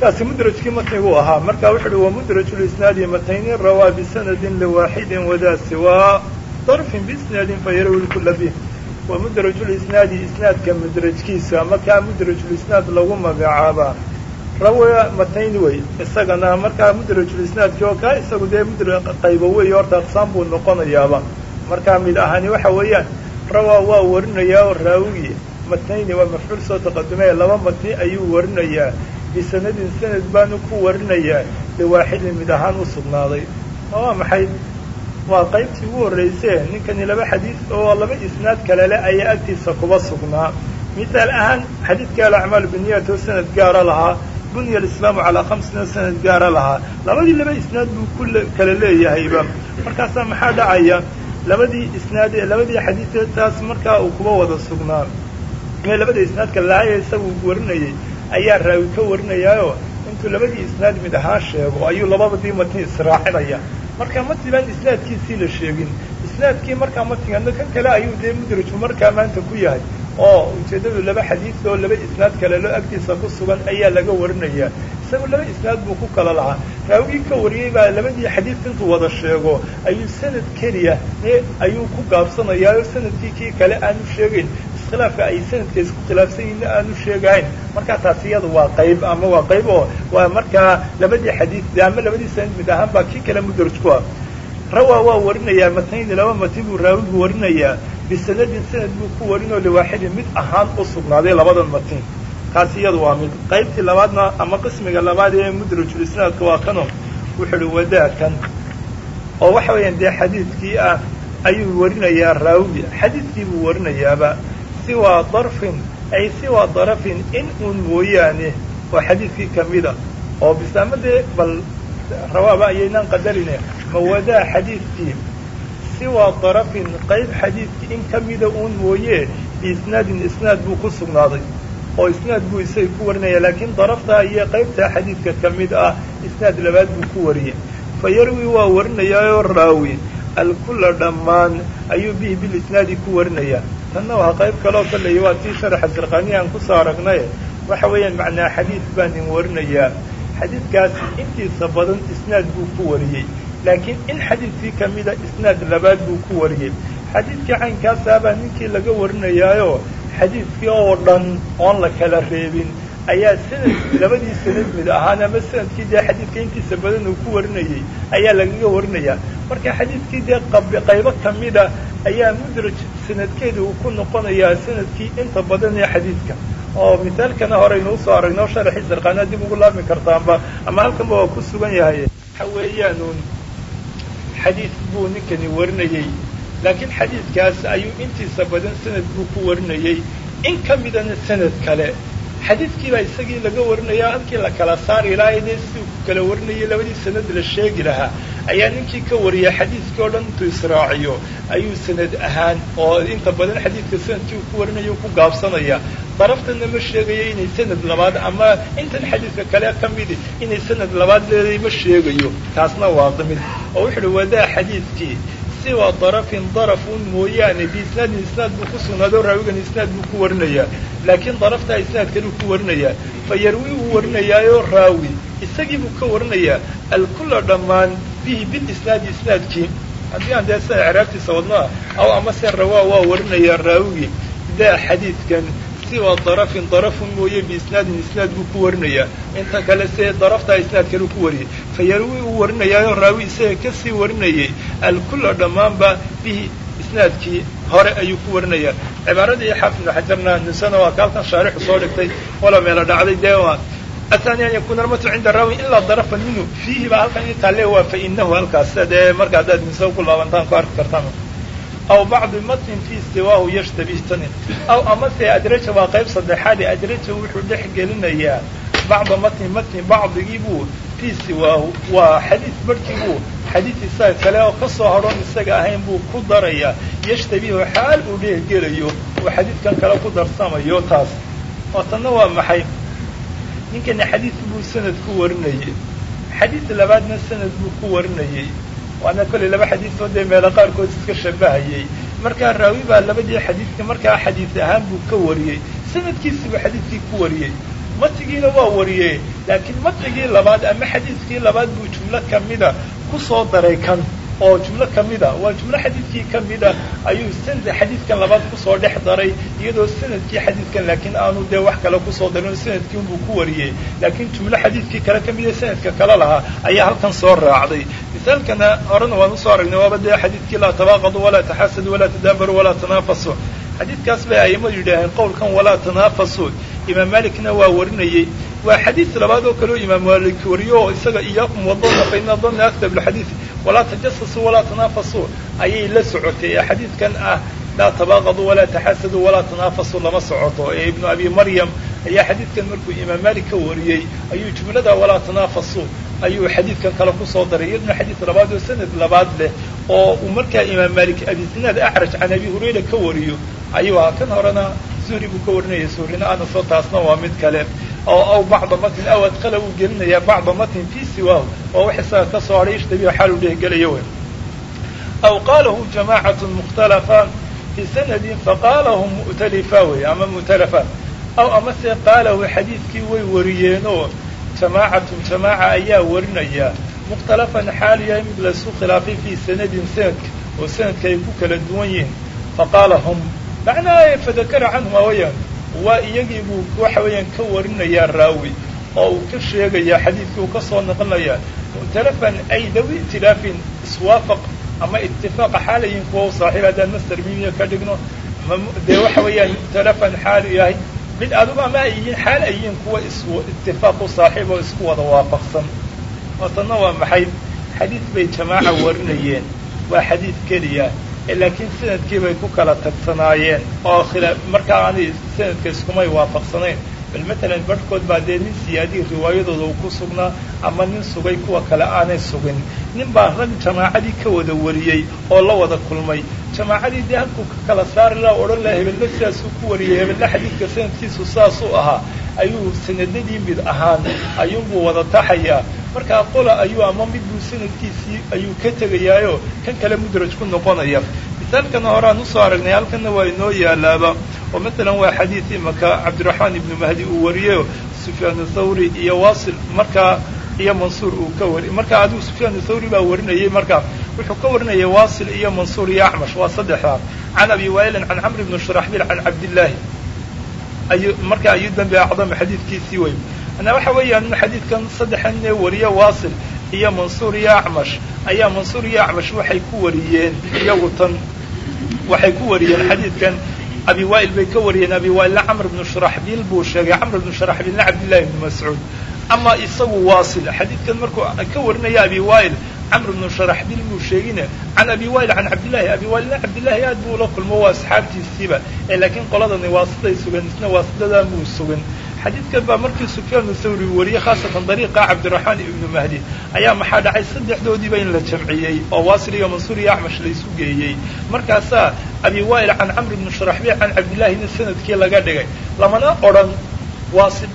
Kaasi mudrajkii matnigu ahaa. Marka wuxu uhi wamudraju lisnaadi matayni rawaa bisanadin liwaaxidin wadaa siwaa. Darfin biisnaadin fayarawi wa mudrajulisnaadi isnaadka mudrajkiisa ama kaa mudrajulisnaad lagu magacaabaa rawa matayni wey isagana markaa mudrajulisnaadkii oo kaa isagu dee mudra qaybo wey horta aqsaam buu noqonayaaba. Markaa mid ahani waxa weeyaan rawaa waa warinayaa oo raawigii matnayni waa mafcuul soo taqadumaya laba matni ayuu warinayaa bisanadin sanad baanu ku warinayaa liwaaxidin mid ahaan u sugnaaday. Waa maxay waa qaybtii ugu horrayse ninkani laba xadiid oo laba isnaad kalele ayaa agtiisa kuba sugnaa. Misaal ahaan xadiidka alacmaal biniyat oo sanad gaara lahaa bunya alislaamu calaa khamsin oo sanad gaara lahaa. Labadii laba isnaad buu ku kala leeyahayba. Markaasaa maxaa dhacaya? Labadii isnaad ee labadii xadiid taas markaa uu kuba wada sugnaa. Mee labada isnaad kale lahaaya isagu warinayay ayaa raawi ka warinayaayoo intuu labadii isnaad mid ahaan sheego ayuu labadii matni israacinaya marka matniban isnaadkiisii la sheegin. Isnaadkii markaa matnigana kan kale ayuu dee mudraju markaa maanta ku yahay. Oo ujeeddadu laba xadiid oo laba isnaad kale loo agtiisa ku sugan ayaa laga warinayaa. Isagu laba isnaad buu ku kala lahaa. Raawigii ka wariyey baa labadii xadiidka intuu wada sheego ayuu sanad keliya ayuu ku gaabsanayaa oo sannadkii kii kale aanu sheegayn iskhilaafka ay sanadka isku khilaafsan yihiin aanu sheegahayn markaa taas iyada waa qayb ama waa qayb oo waa markaa labadii xadiid ama labadii sanad mid ahaan baa kii kale mudraj ku ah. Rawaa waa warinayaa matnayni laba matni buu raawigu warinayaa bisanadin sanad buu ku warinoo liwaaxidin mid ahaan u sugnaaday labadan matni kaas iyada waa mid qaybtii labaadna ama qismiga labaad ee mudrajulisnaadka waa kano wuxuu uhi wadaakan oo waxa weeyaan dee xadiidkii ah ayuu warinayaa raawigi xadiidkii buu warinayaaba siwaa darfin ay siwaa darafin in uun mooyaane oo xadiidkii kamida oo bisaamadee bal rawaaba ayaynaan qadarine mawadaa xadiidkii siwaa darafin qayb xadiidkii in kamida uun mooye biisnaadin isnaad buu ku sugnaaday. Oo isnaad buu isaga ku warinaya laakiin daraftaa iyo qaybtaa xadiidka ka mid ah isnaad labaad buu ku wariyey. Fa yarwi waa warinayaayoo raawi alkulla dhammaan ayuu bihi bilisnaadi ku warinayaa tanna waa qayb kaloo kaleya waa tii sharaxa sirqaaniya aan ku soo aragnay. Waxa weeyaan macnaa xadiid baan in warinayaa. Xadiidkaas intiisa badan isnaad buu ku wariyey. Laakiin in xadiidkii kamida isnaad labaad buu ku wariyey. Xadiidkii caynkaasabaa ninkii laga warinayaayo xadiidkii oo dhan oon la kala reebin ayaa sanad labadii sanad mid ahaan ama sannadkii dee xadiidka intiisa badan uu ku warinayey ayaa lagaga warinayaa. Marka xadiidkii dee qaybo kamida ayaa mudraj sanadkeeda uu ku noqonayaa sannadkii inta badan ee xadiidka oo misaalkana horeynu u soo aragnay oo sharaxii sarqaanaa dib ugu laabmi kartaanba ama halkanba waa ku sugan yahay. Waxa weeyaanuun xadiid buu ninkani warinayey laakiin xadiidkaas ayuu intiisa badan sanad buu ku warinayey in ka midana sanad kale xadiidkiibaa isagii laga warinaya halkii la kala saari lahaa dee siduu ku kala warinayay labadii sanad la sheegi lahaa ayaa ninkii ka wariyay xadiidkii oo dhan intuu israaciyo ayuu sanad ahaan oo inta badan xadiidka sannadkii uu ku warinayo ku gaabsanaya. Daraftana ma sheegayo inay sanad labaad ama intan xadiidka kale ka midi inay sanad labaad leeday ma sheegayo. Taasna waa mid oo wuxu uhi wadaa xadiidkii siwa darafin darafun mooyaane biisnaadin isnaad buu ku sugnaado raawigan isnaad buu ku warinayaa. Laakiin daraftaa isnaad kaluu ku warinayaa. Fa yarwi warinayaayo raawi. Isagii buu ka warinayaa. Alkulla dhammaan bihi bilisnaadi isnaadkii haddii aan dee sida icraabtiisa wadnoa aw ama rawaa waa warinayaa raawigii daa xadiidkan siwa darafin darafun mooye biisnaadin isnaad buu ku warinayaa. Inta kale se daraftaa isnaad kaluu ku wariyay fa yarwi uu warinayaayo raawi isaga ka sii warinayay alkulla dhammaanba bihi isnaadkii hore ayuu ku warinayaa. Cibaaradii xaafid ibnu xajarna nusana waa ka halkan shaarixu soo dhigtay. Wala meelo dhacday dee waa. Athani an yakuna almatu cinda raawi ilaa darafan minhu. Fiihi baa halkan intaale waa fa inahu halkaas. Dee marka haddaad nusa ku laabantaan ku arki kartaan aw bacdi matnin fii siwaahu yashtabih tani aw amase adraja waa qayb saddexaade adraja wuxuu dhex gelinayaa bacda matni matni bacdigii buu fii siwaahu waa xadiid barhkii buu xadiid isaga kale oo ka soo hadhoon isaga ahayn buu ku darayaa yashtabihu xaal uu dhehgelayo uu xadiidkan kale ku darsamayo taas oo tanna waa maxay ninkani xadiid buu sanad ku labaadna sanad buu ku warinayey waana kollay laba xadiisoo dee meelo qaarkood iska shabahayey markaa raawi baa labadii xadiidka markaa xadiis ahaan buu ka wariyey sanadkiisi buu xadiidkii ku wariyey matigiina waa wariyey laakiin matigii labaad ama xadiidkii labaad buu jumlo kamida ku soo daray kan oo jumlo kamida waa jumlo xadiidkii kamida ayuu sanad xadiidkan labaad ku soo dhex daray iyadoo sannadkii xadiidkan laakiin aanu dee wax kale ku soo darin sannadkii unbuu ku wariyey. Laakiin jumlo xadiidkii kale kamida sanadka kale lahaa ayaa halkan soo raacday. Misaalkana horena waan u soo aragnay waaba dee xadiidkii laa tabaaqadu walaa taxasadu walaa tadaabaru walaa tanaafasu. Xadiidkaas bay aimadu yidhaaheen qowlkan walaa tanaafasu. Imaam malikna waa warinayey. Waa xadiid labaad oo kaleo imaam malik wariyo oo isaga iyaakum wadana fa ina dana aktab lxadiid walaa tajasasuu walaa tanaafasu ayay la socotay ee xadiidkan ah laa tabaaqadu walaa taxasadu walaa tanaafasu lama socoto ee ibnu abi maryam ayaa xadiidkan markuu imaam malik ka wariyey ayuu jumlada walaa tanaafasu ayuu xadiidkan kale ku soo daray iyaduna xadiid labaad oo sanad labaad leh oo uu markaa imaam malik abisinaad acraj can abi hurayra ka wariyo ayuu ahaa kan horena zuhri buu ka warinaya zuhrina anasoo taasna waa mid kale oo aw bacda matn aw adkala uu gelinayaa bacda matnin fii siwaahu oo wax isaga ka soo hadhay ishtabihu xaal uu dhehgelaya wey aw qaalahu jamacat mukhtalafa fii sanadin faqaalahu mu'talifa wey ama mu'talafa aw amase qaalahu xadiidkii way wariyeenoo jamaacatun jamaaca ayaa warinaya. Mukhtalafan xaal mid laysu khilaafay fii sanadin sanadka oo sanadka ay ku kala duwan yihiin. Faqaala hum macnaha fadakara canhum awayaan waa iyagii buu waxa weeyaan ka warinayaa raawi oo uu ka sheegayaa xadiidkii uu ka soo naqlinayaa mu'talafan ay dawi itilaafin iswaafaq ama itifaaqa xaalayin kuwa u saaxiib haddaan master mimiya ka dhigno dee waxa weeyaan mu'talafan xaalu yahay mid adugu ama ay xaal ay kuwa itifaaq u saaxiib oo isku wada waafaqsan. Oo tanna waa maxay? Xadiid bay jamaaca warinayeen waa xadiid keliya laakiin sannadkii bay ku kala tagsanaayeen oo markaa aanay sanadka iskumay waafaqsanayn bal matalan barhkood baa dee nin siyaadihii riwaayadooda uu ku sugnaa ama nin sugay kuwa kale aanay sugin nin baa rag jamaacadii ka wada wariyey oo la wada kulmay jamaacadii dee halkuu ka kala saari laha odhan laha hebelle sidaasuu ku wariyey hebelle xadiidka sanadkiisu saasuu ahaa ayuu sanadadii mid ahaan ayuunbuu wada taxayaa markaa qola ayuu ama midbuu sanadkiisii ayuu ka tegayaayo kan kale mudraj ku noqonaya misaalkana horeaan u soo aragnay halkanna waa inoo yaalaaba oo matalan waa xadiid imaka cabdiraxmaan ibnu mahdi uu wariyeyo sufyaan thawri iyo wasil markaa iyo mansuur uu ka wari markaa adigu sufyaan thawri baa warinayay markaa wuxuu ka warinayay wasil iyo mansuur iyo acmash waa saddexdaa can abi wailin can camr ibni shuraxbil can cabdillaahi ayu marka ayu dambi acdama xadiidkiisii wey manaa waxa weeyaan xadiidkan saddexan ee wariye wasil iyo mansuur iyo acmash ayaa mansuur iyo acmash waxay ku wariyeen iyagu tan waxay ku wariyeen xadiidkan abi wail bay ka wariyeen. Abi wailna camr ibnu shuraxbiil buu sheegay. Camr ibnu shuraxbiilna cabdillahi ibnu mascuud. Ama isagu waasil xadiidkan markuu ka warinaya abi wail camr ibnu sharaxbiil muu sheegine can abi wail can cabdillahi abi wailna cabdillahi aad buu ula kulmo waa asxaabtiisiiba. Ee laakiin qoladani waasiday sugan isna waasidadaa muu sugan xadiidkan baa markii sufyaanu thawri wariyey khaasatan dariiqa cabdiraxmaan ibnu mahdi ayaa maxaa dhacay? Saddexdoodiiba in la jamciyey oo waasil iyo mansuur iyo acmash laysu geeyey. Markaasaa abi wail can camr ibnu sharaxbiil can cabdillahina sannadkii laga dhigay. Lamana odhan waasil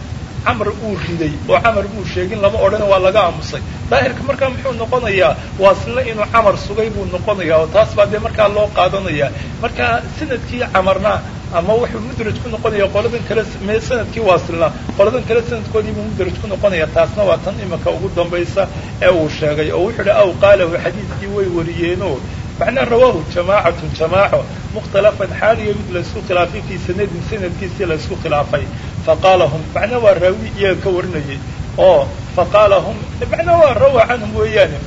camr uu riday oo camar buu sheegin lama odhan waa laga aamusay. Daahirka markaa muxuu noqonayaa waasilna inuu camar sugay buu noqonayaa oo taas baa dee markaa loo qaadanaya. Marka sannadkii camarna ama wuxuu mudraj ku noqonaya qoladan kale me sannadkii waasilna qoladan kale sanadkoodii buu mudraj ku noqonaya taasna waa tan imika ugu dambaysa ee uu sheegay. Oo wuxuu hi aw qaalahu xadiidkii way wariyeeno macnaa rawaahu jamaacatun jamaaco mukhtalafan xaaliyo mid laysku khilaafay fii sanadin sanadkiisii laysku khilaafay faqaala hum macnaa waa raawi iyaga ka warinayay. Oo faqaala hum macnaa waa rawa canhum weeyaane.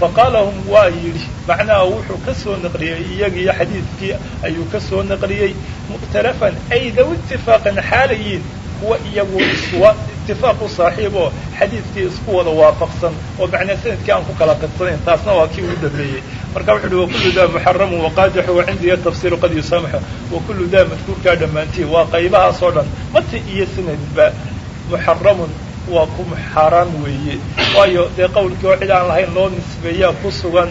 Faqaala hum waa yidhi macnaha wuxuu ka soo naqliyey iyagiiyo xadiidkii ayuu ka soo naqliyey mukhtalafan ay daw itifaaqan xaalayiin kuwa iyagu iswa itifaaq u saaxiib oo xadiidkii isku wada waafaqsan oo macnaa sannadkii aan ku kala tagsanayn taasna waa kii ugu dambeeyey marka wuxu uhi wakullu daa muxaramu waqaadixu wacindiya tafsiru qad yusaamaxu wakullu daa madkuurkaa dhammaantii waa qaybahaas oo dhan. Mati iyo sanadba muxaramun waa ku xaaraan weeye. Waayo dee qawlkii oo cid aan lahayn loo nisbeeyaa ku sugan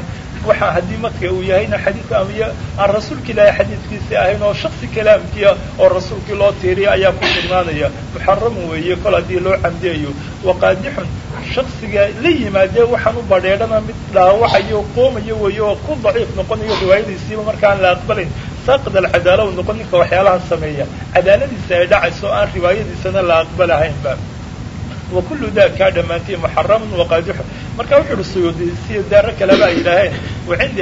waxa haddii madka uu yahayna xadiidku amya aan rasuulka ilaahay xadiidkiisii ahayn oo shaksi kalaamkiia oo rasuulkii loo tiiriya ayaa ku sugnaanaya muxaramun weeye kol haddii loo camdiyayo waqaadixun shaksiga la yimaadee waxaan u badheedhana mid dhaawacayo qoomayo weeye oo ku daciif noqonayo riwaayadiisiiba markaan la aqbalayn saaqid alcadaala u noqon ninka waxyaalahan sameeya. Cadaaladiisa ay dhacayso aan riwaayadiisana la aqbalahaynba wakullu daa kaa dhammaantay muxaramun waqaadixun marka wuxu uhi suyuudi siya daaro kaleba ay yidhaaheen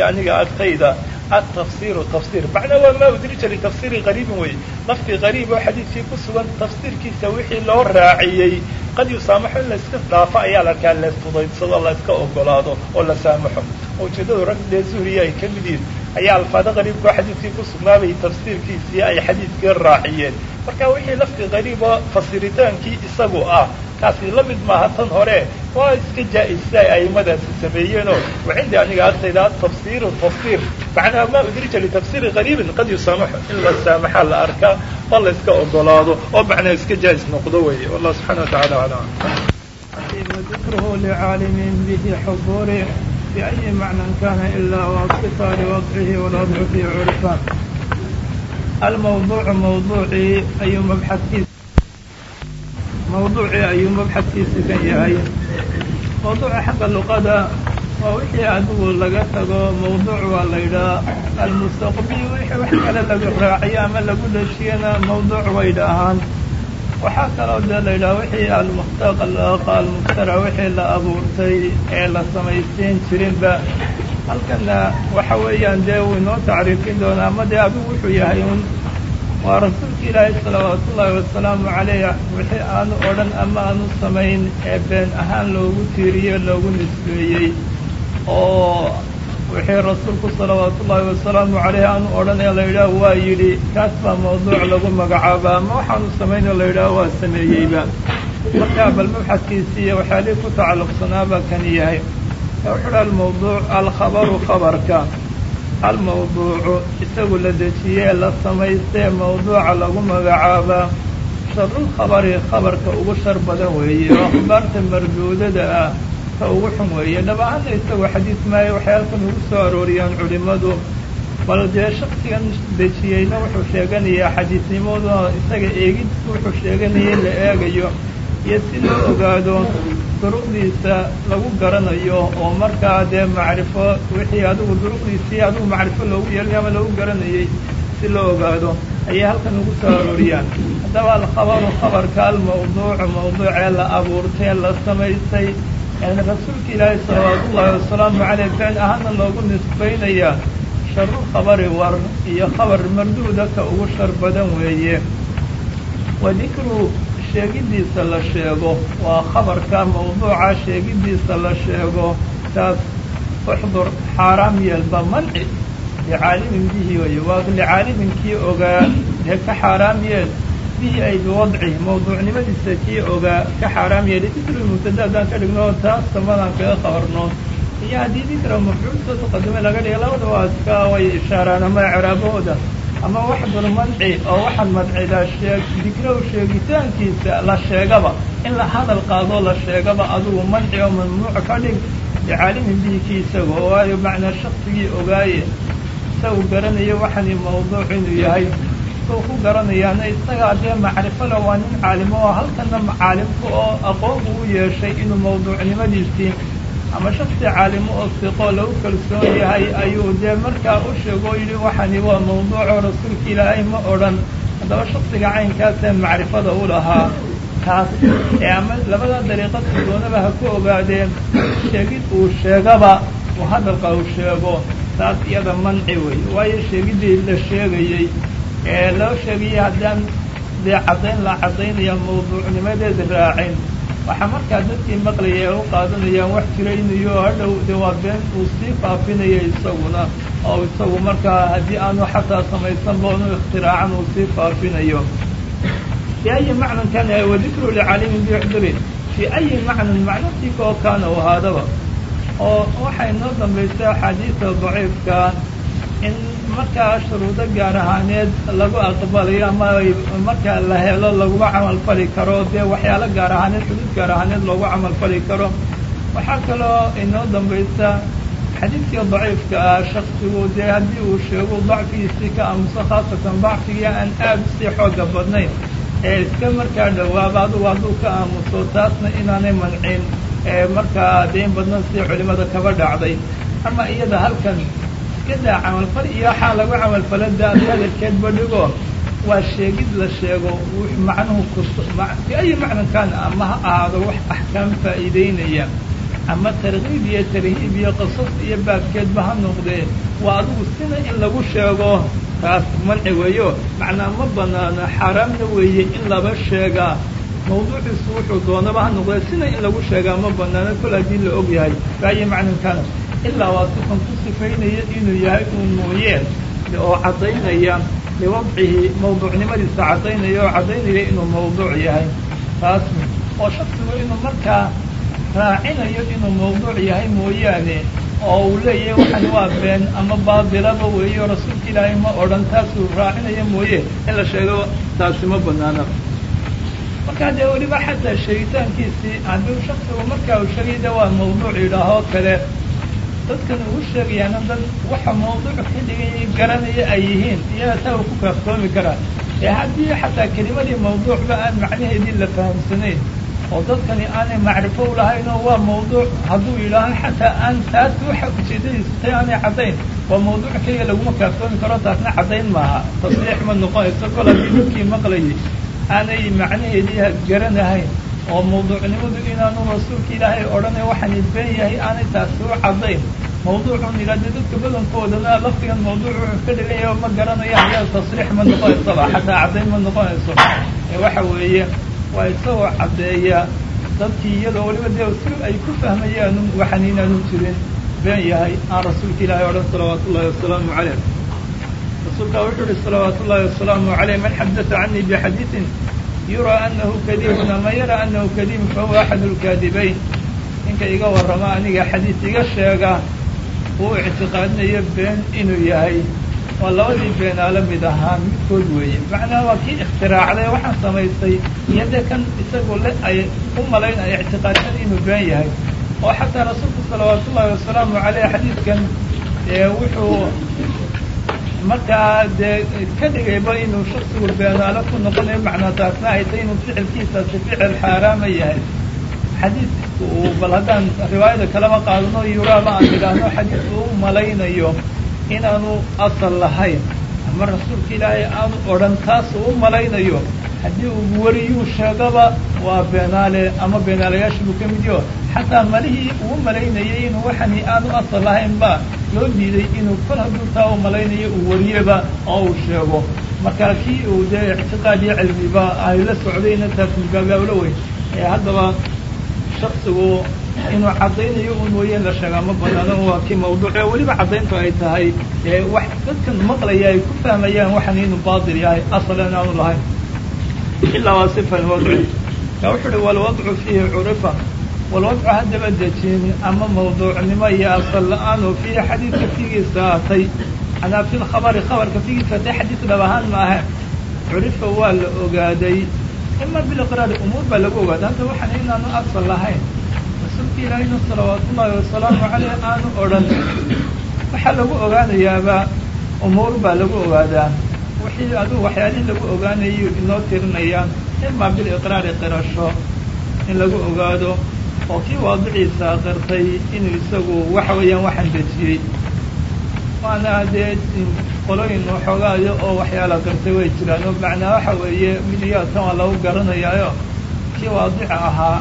aniga agtayda tafsir macnaa waa maa udrija litafsiiri qariibin wey laftii qariib oo xadiidkii ku sugan tafsiirkiisa wixii loo raaciyey qad yusaamaxo in layska dhaafo ayaa la arkaa la fudaydsado la iska ogolaado oo la saamaxo ujeedadu rag dee zuhriya ay ka mid yihiin ayaa alfaado qariibkao xadiidkii ku sugnaabay tafsiirkiisii ay xadiidkii raaciyeen marka wixii laftii qariibo fasiritaankii isagu ah kaasi la mid maaha tan hore waa iska jaa-isa aimadaasi sameeyeenoo wacindi aniga agtayda atafsiru tafsir macnaha ma udrija litafsiiri qariibin qad yusaamaxo in la saamaxaa la arkaa oo la iska ogolaado oo macnaha iska jaa-is noqdo weeye wallahu subxana watacala alam ذكره لعالم به حضوره بأي معنى كان إلا واصفا لوضعه والوضع في عرفه الموضوع موضوعي أي مبحث موضوعي أي مبحث كان يهي موضوع حق oo wixii adigu laga tago mawduuc waa la yidhahaa almustaqbiy wixii wax kale lagu raaciyo ama lagu dheshiyana mawduuc way dhahaan waxaa kaloo dee la yidhaha wixii almuhtaqlaqa almustara wixii la abuurtay ee la samaysiin jirinba. Halkana waxa weeyaan dee wuu inoo tacriifin doonaa ama dee adigu wuxuu yahay un waa rasuulka ilaahay salawaatuullaahi wasalaamu calayh wixii aanu odhan ama aanu samayn ee been ahaan loogu tiiriyey loogu nisbeeyey oo wixii rasuulku salawaatu ullaahi wasalaamu caleyh aanu odhan ee la yidhaah waa yidhi kaas baa mawduuc lagu magacaaba ama waxaanu samaynoo la yidhaah waa sameeyeyba. Markaa bal mabxadkiisii iyo waxyaalihii ku tacalluqsanaabaa kan yahay. Wuxuu dha almawduuc alkhabaru khabarka. Almawduucu isagu la dejiyee la samaystee mawduuca lagu magacaabaa. Sharulkhabari khabarka ugu shar badan weeye oo akhbaarta marduudada ah ka ugu xun weeye. Dhab ahaana isagu xadiis maayo waxay halkan ugu soo arooriyaan culimmadu bal dee shaksigan dejiyeyna wuxuu sheeganayaa xadiisnimadu isaga eegidku wuxuu sheeganayay la eegayo. Iyo si loo ogaado duruqdiisa lagu garanayo oo markaa dee macrifo wixii adigu duruqdiisii adigu macrifo loogu yeelay ama loogu garanayay si loo ogaado ayay halkan ugu soo arooriyaan. Haddaba alkhabaru khabarka almawduucu mawduucee la abuurtee la samaystay rasuulka ilaahay salawaatu ullaahi wasalaamu caleyh ficil ahaana loogu nisbaynayaa sharu khabari war iyo khabar marduuda ka ugu shar badan weeye. Wa dikru sheegidiisa la sheego waa khabarka mawduuca sheegidiisa la sheego taas uxdur xaaraam yeelba manci licaalimin bihi weye waa licaalimin kii ogaa dee ka xaaraam yeel bihi ay biwadci mawduucnimadiisa kii ogaa ka xaaraam yeeli dikri mubtada haddaan ka dhigno taas samadaan kaga qabarno. Iyo haddii dikra mafcuulka tuqadime laga dhiga labada waa iska way ishaaraan ama ceraabahooda ama waxdur manci oo waxaad madcidaa sheeg dikrow sheegitaankiisa la sheegaba. In la hadal qaadoo la sheegaba adugu manci oo mamnuuc ka dhig licaalimin bihi kii isago waayo macnaa shaksigii ogaaye isagu garanayo waxani mawduuc inuu yahay suu ku garanayaana isagaa dee macrifole waa nin caalimo oo halkana caalimka oo aqoon uu yeeshay inuu mawduucnimadiisii ama shaksi caalimo oo siqoo lagu kalsoon yahay ayuu dee markaa u sheego yidhi waxani waa mawduuco rasuulka ilaahay ma odhan. Haddaba shaksiga caynkaasee macrifada u lahaa. Taas ee ama labada dariiqadka doonaba ha ku ogaadeen. Sheegid uu sheegaba uu hadalka uu sheego taas iyada manci wey waayo sheegiddii la sheegayey ee loo sheegayay haddaan dee caddayn la caddaynaya mawduucnimadeeda raacin waxaa markaa dadkii maqlayay ay u qaadanayaan wax jiraynayo hadhow dee waa been uu sii faafinaya isaguna oo isagu markaa haddii aanu xataa samaysanba unu ikhtiraacaan uu sii faafinayo. Fii ayi macnan kaana wadikru licalimin bixdurin fii ayi macnan macnatiika oo kaana u ahaadaba. Oo waxay noo dambaysay axaadiista daciifka markaa shuruudo gaar ahaaneed lagu aqbalayo ama markaa la helo laguma camal fali karo dee waxyaalo gaar ahaaneed xuduud gaar ahaaneed loogu camal fali karo. Waxaa kaloo inoo dambaysa xadiidkii daciifka ah shaksigu dee haddii uu sheego dacfigiisii ka aamuso khaasatan dacfigii aan aada u sii xooga badnayn ee iska markaa dhawaaba adugu hadduu ka aamuso taasna inaanay mancin ee markaa dayn badnan sii culimada kaba dhacday. Ama iyada halkan iska camalfal iyo waxaa lagu camalfala daa hadalkeedba dhigo waa sheegid la sheego macnuhu bi ayi kaana ama ha ahaado wax axkaam faa'iideynaya. Ama tarkiib iyo tarhiib iyo qisas iyo baabkeedba ha noqdee. Waa adigu sina in lagu sheego taas manci weeyo. Macnaa ma banaano xaaraamna weeye in laba sheegaa mawduuciisu wuxuu doonaba ha noqdee sina in lagu sheegaa ma banaano kol haddii la og yahay baayi macnan kaana ilaa waa sifan ku sifaynaya inuu yahay uu mooyeen oo caddaynaya liwadcihi mawduucnimadiisa caddaynaya oo caddaynaya inuu mawduuc yahay taas oo shaksigu inuu markaa raacinayo inuu mawduuc yahay mooyaane oo uu leeyahay waxan waa been ama baadilaba weeyo rasuulka ilaahay ma odhan taasuu raacinayo mooye in la sheego taasi ma banaana markaa dee weliba xataa sheegitaankiisii hadduu shaksigu markaa uu sheegay de waa mawduuc yidhaahoo kale dadkan ugu sheegayaana dad waxa mawduuc ka dhigay garanaya ay yihiin. Iyaga taa uu ku kaaftoomi karaa. Ee haddii xataa kelimadii mawduucba aan macnaheedii la fahamsanayn oo dadkani aanay macrifo u lahayn oo waa mawduuc hadduu yidhaaho xataa aan taas waxa ujeedadiisu tay aanay caddayn waa mawduuc keliya laguma kaaftoomi karo taasna caddayn maaha. Tasriix ma noqonayso kol haddii dadkii maqlayay. Aanay macnaheedii garanahayn oo mawduucnimadu inaanu rasuulka ilaahay odhanay waxaani been yahay aanay taasi u caddayn. Mawduucun yidhahde dadka badankoodana laftigan mawduuc wuxuu ka dhigan yahay ma garanayaan iyada tasriix ma noqonaysaba xataa caddayn ma noqonayso waxa weeye waa isagoo caddeeya dadkii iyadoo weliba dee si ay ku fahmayaan waxaan inaanu jirin. Been yahay aan rasuulka ilaahay odhan salawaatu ullahi wasalaamu caleyh rasuulkaa wuxuu uhi salawaatu ullahi wasalaamu caleyh man xadata canii bixadiiin yuraa anahu kadibun ama yara anahu kadibun fahuwa axad lkaadibayn ninka iga warrama aniga xadiis iga sheega uu ictiqaadinayo been inuu yahay. Waa labadii beenaala mid ahaan midkood weeye. Macnaha waa kii ikhtiraacday waxaan samaystay iyo dee kan isagu le ay u malaynaya ictiqaadsan inuu been yahay. Oo xataa rasuulku salawaatu ullahi wasalaamu caleyh xadiidkan wuxuu markaa dee ka dhigayba inuu shaksigu beenaalo ku noqonayo macnaa taasna ay tay inuu ficilkiisaasi ficil xaaraama yahay. Xadiidku uu bal haddaan riwaayada kalama qaadano yuraaba aan idhaahno xadiidku u malaynayo inaanu asal lahayn. Ama rasuulka ilaahay aanu odhan taasu u malaynayo. Haddii uu wariyuu sheegaba waa beenaale ama beenaalayaasha buu ka mid yaho xataa malihii uu malaynayay inuu waxani aanu asal lahayn ba loo diiday inuu kol hadduu u malaynayo uu wariyeba oo uu sheego. Marka kii uu dee ictiqaad cilmiba ay la socdayna taas migaagaawla weyn ee haddaba shaksigu inuu caddaynayo un mooye la sheegaa ma banaano waa kii mawduuce weliba caddayntu ay tahay wax dadkan maqlaya ay ku fahmayaan waxan inuu baatil yahay asalan aanu lahayn. Ilaa waa sifa alwadci ka wuxu walwadcu fiihi curifa walwadcu haddaba dejin ama mawduucnimo iyo asal la'aan oo fiihi xadiidka figiisa atay anaa fi lkhabari khabarka figiisa atay xadiis dhab ahaan ma aha curifa waa la ogaaday. Ima biliqraari umuur baa lagu ogaaday. Hadda waxaan inaanu asal lahayn. Rasuulka ilaahayna salawaatu ullaahi wasalaamu caleyh aanu odhan. Waxaa lagu ogaanayaaba umuur baa lagu ogaadaa. Wixii aduu waxyaalihii lagu ogaanayo inoo tirinayaan ima biliqraari qirasho in lagu ogaado oo kii waadiciisa qirtay inuu isagu waxa weeyaan waxaan dejiyey. Waana dee qolooyin waxoogaayo oo waxyaala qirtay way jiraan. Oo macnaa waxa weeye midiyaatan waa lagu garanayaayo. Kii waadica ahaa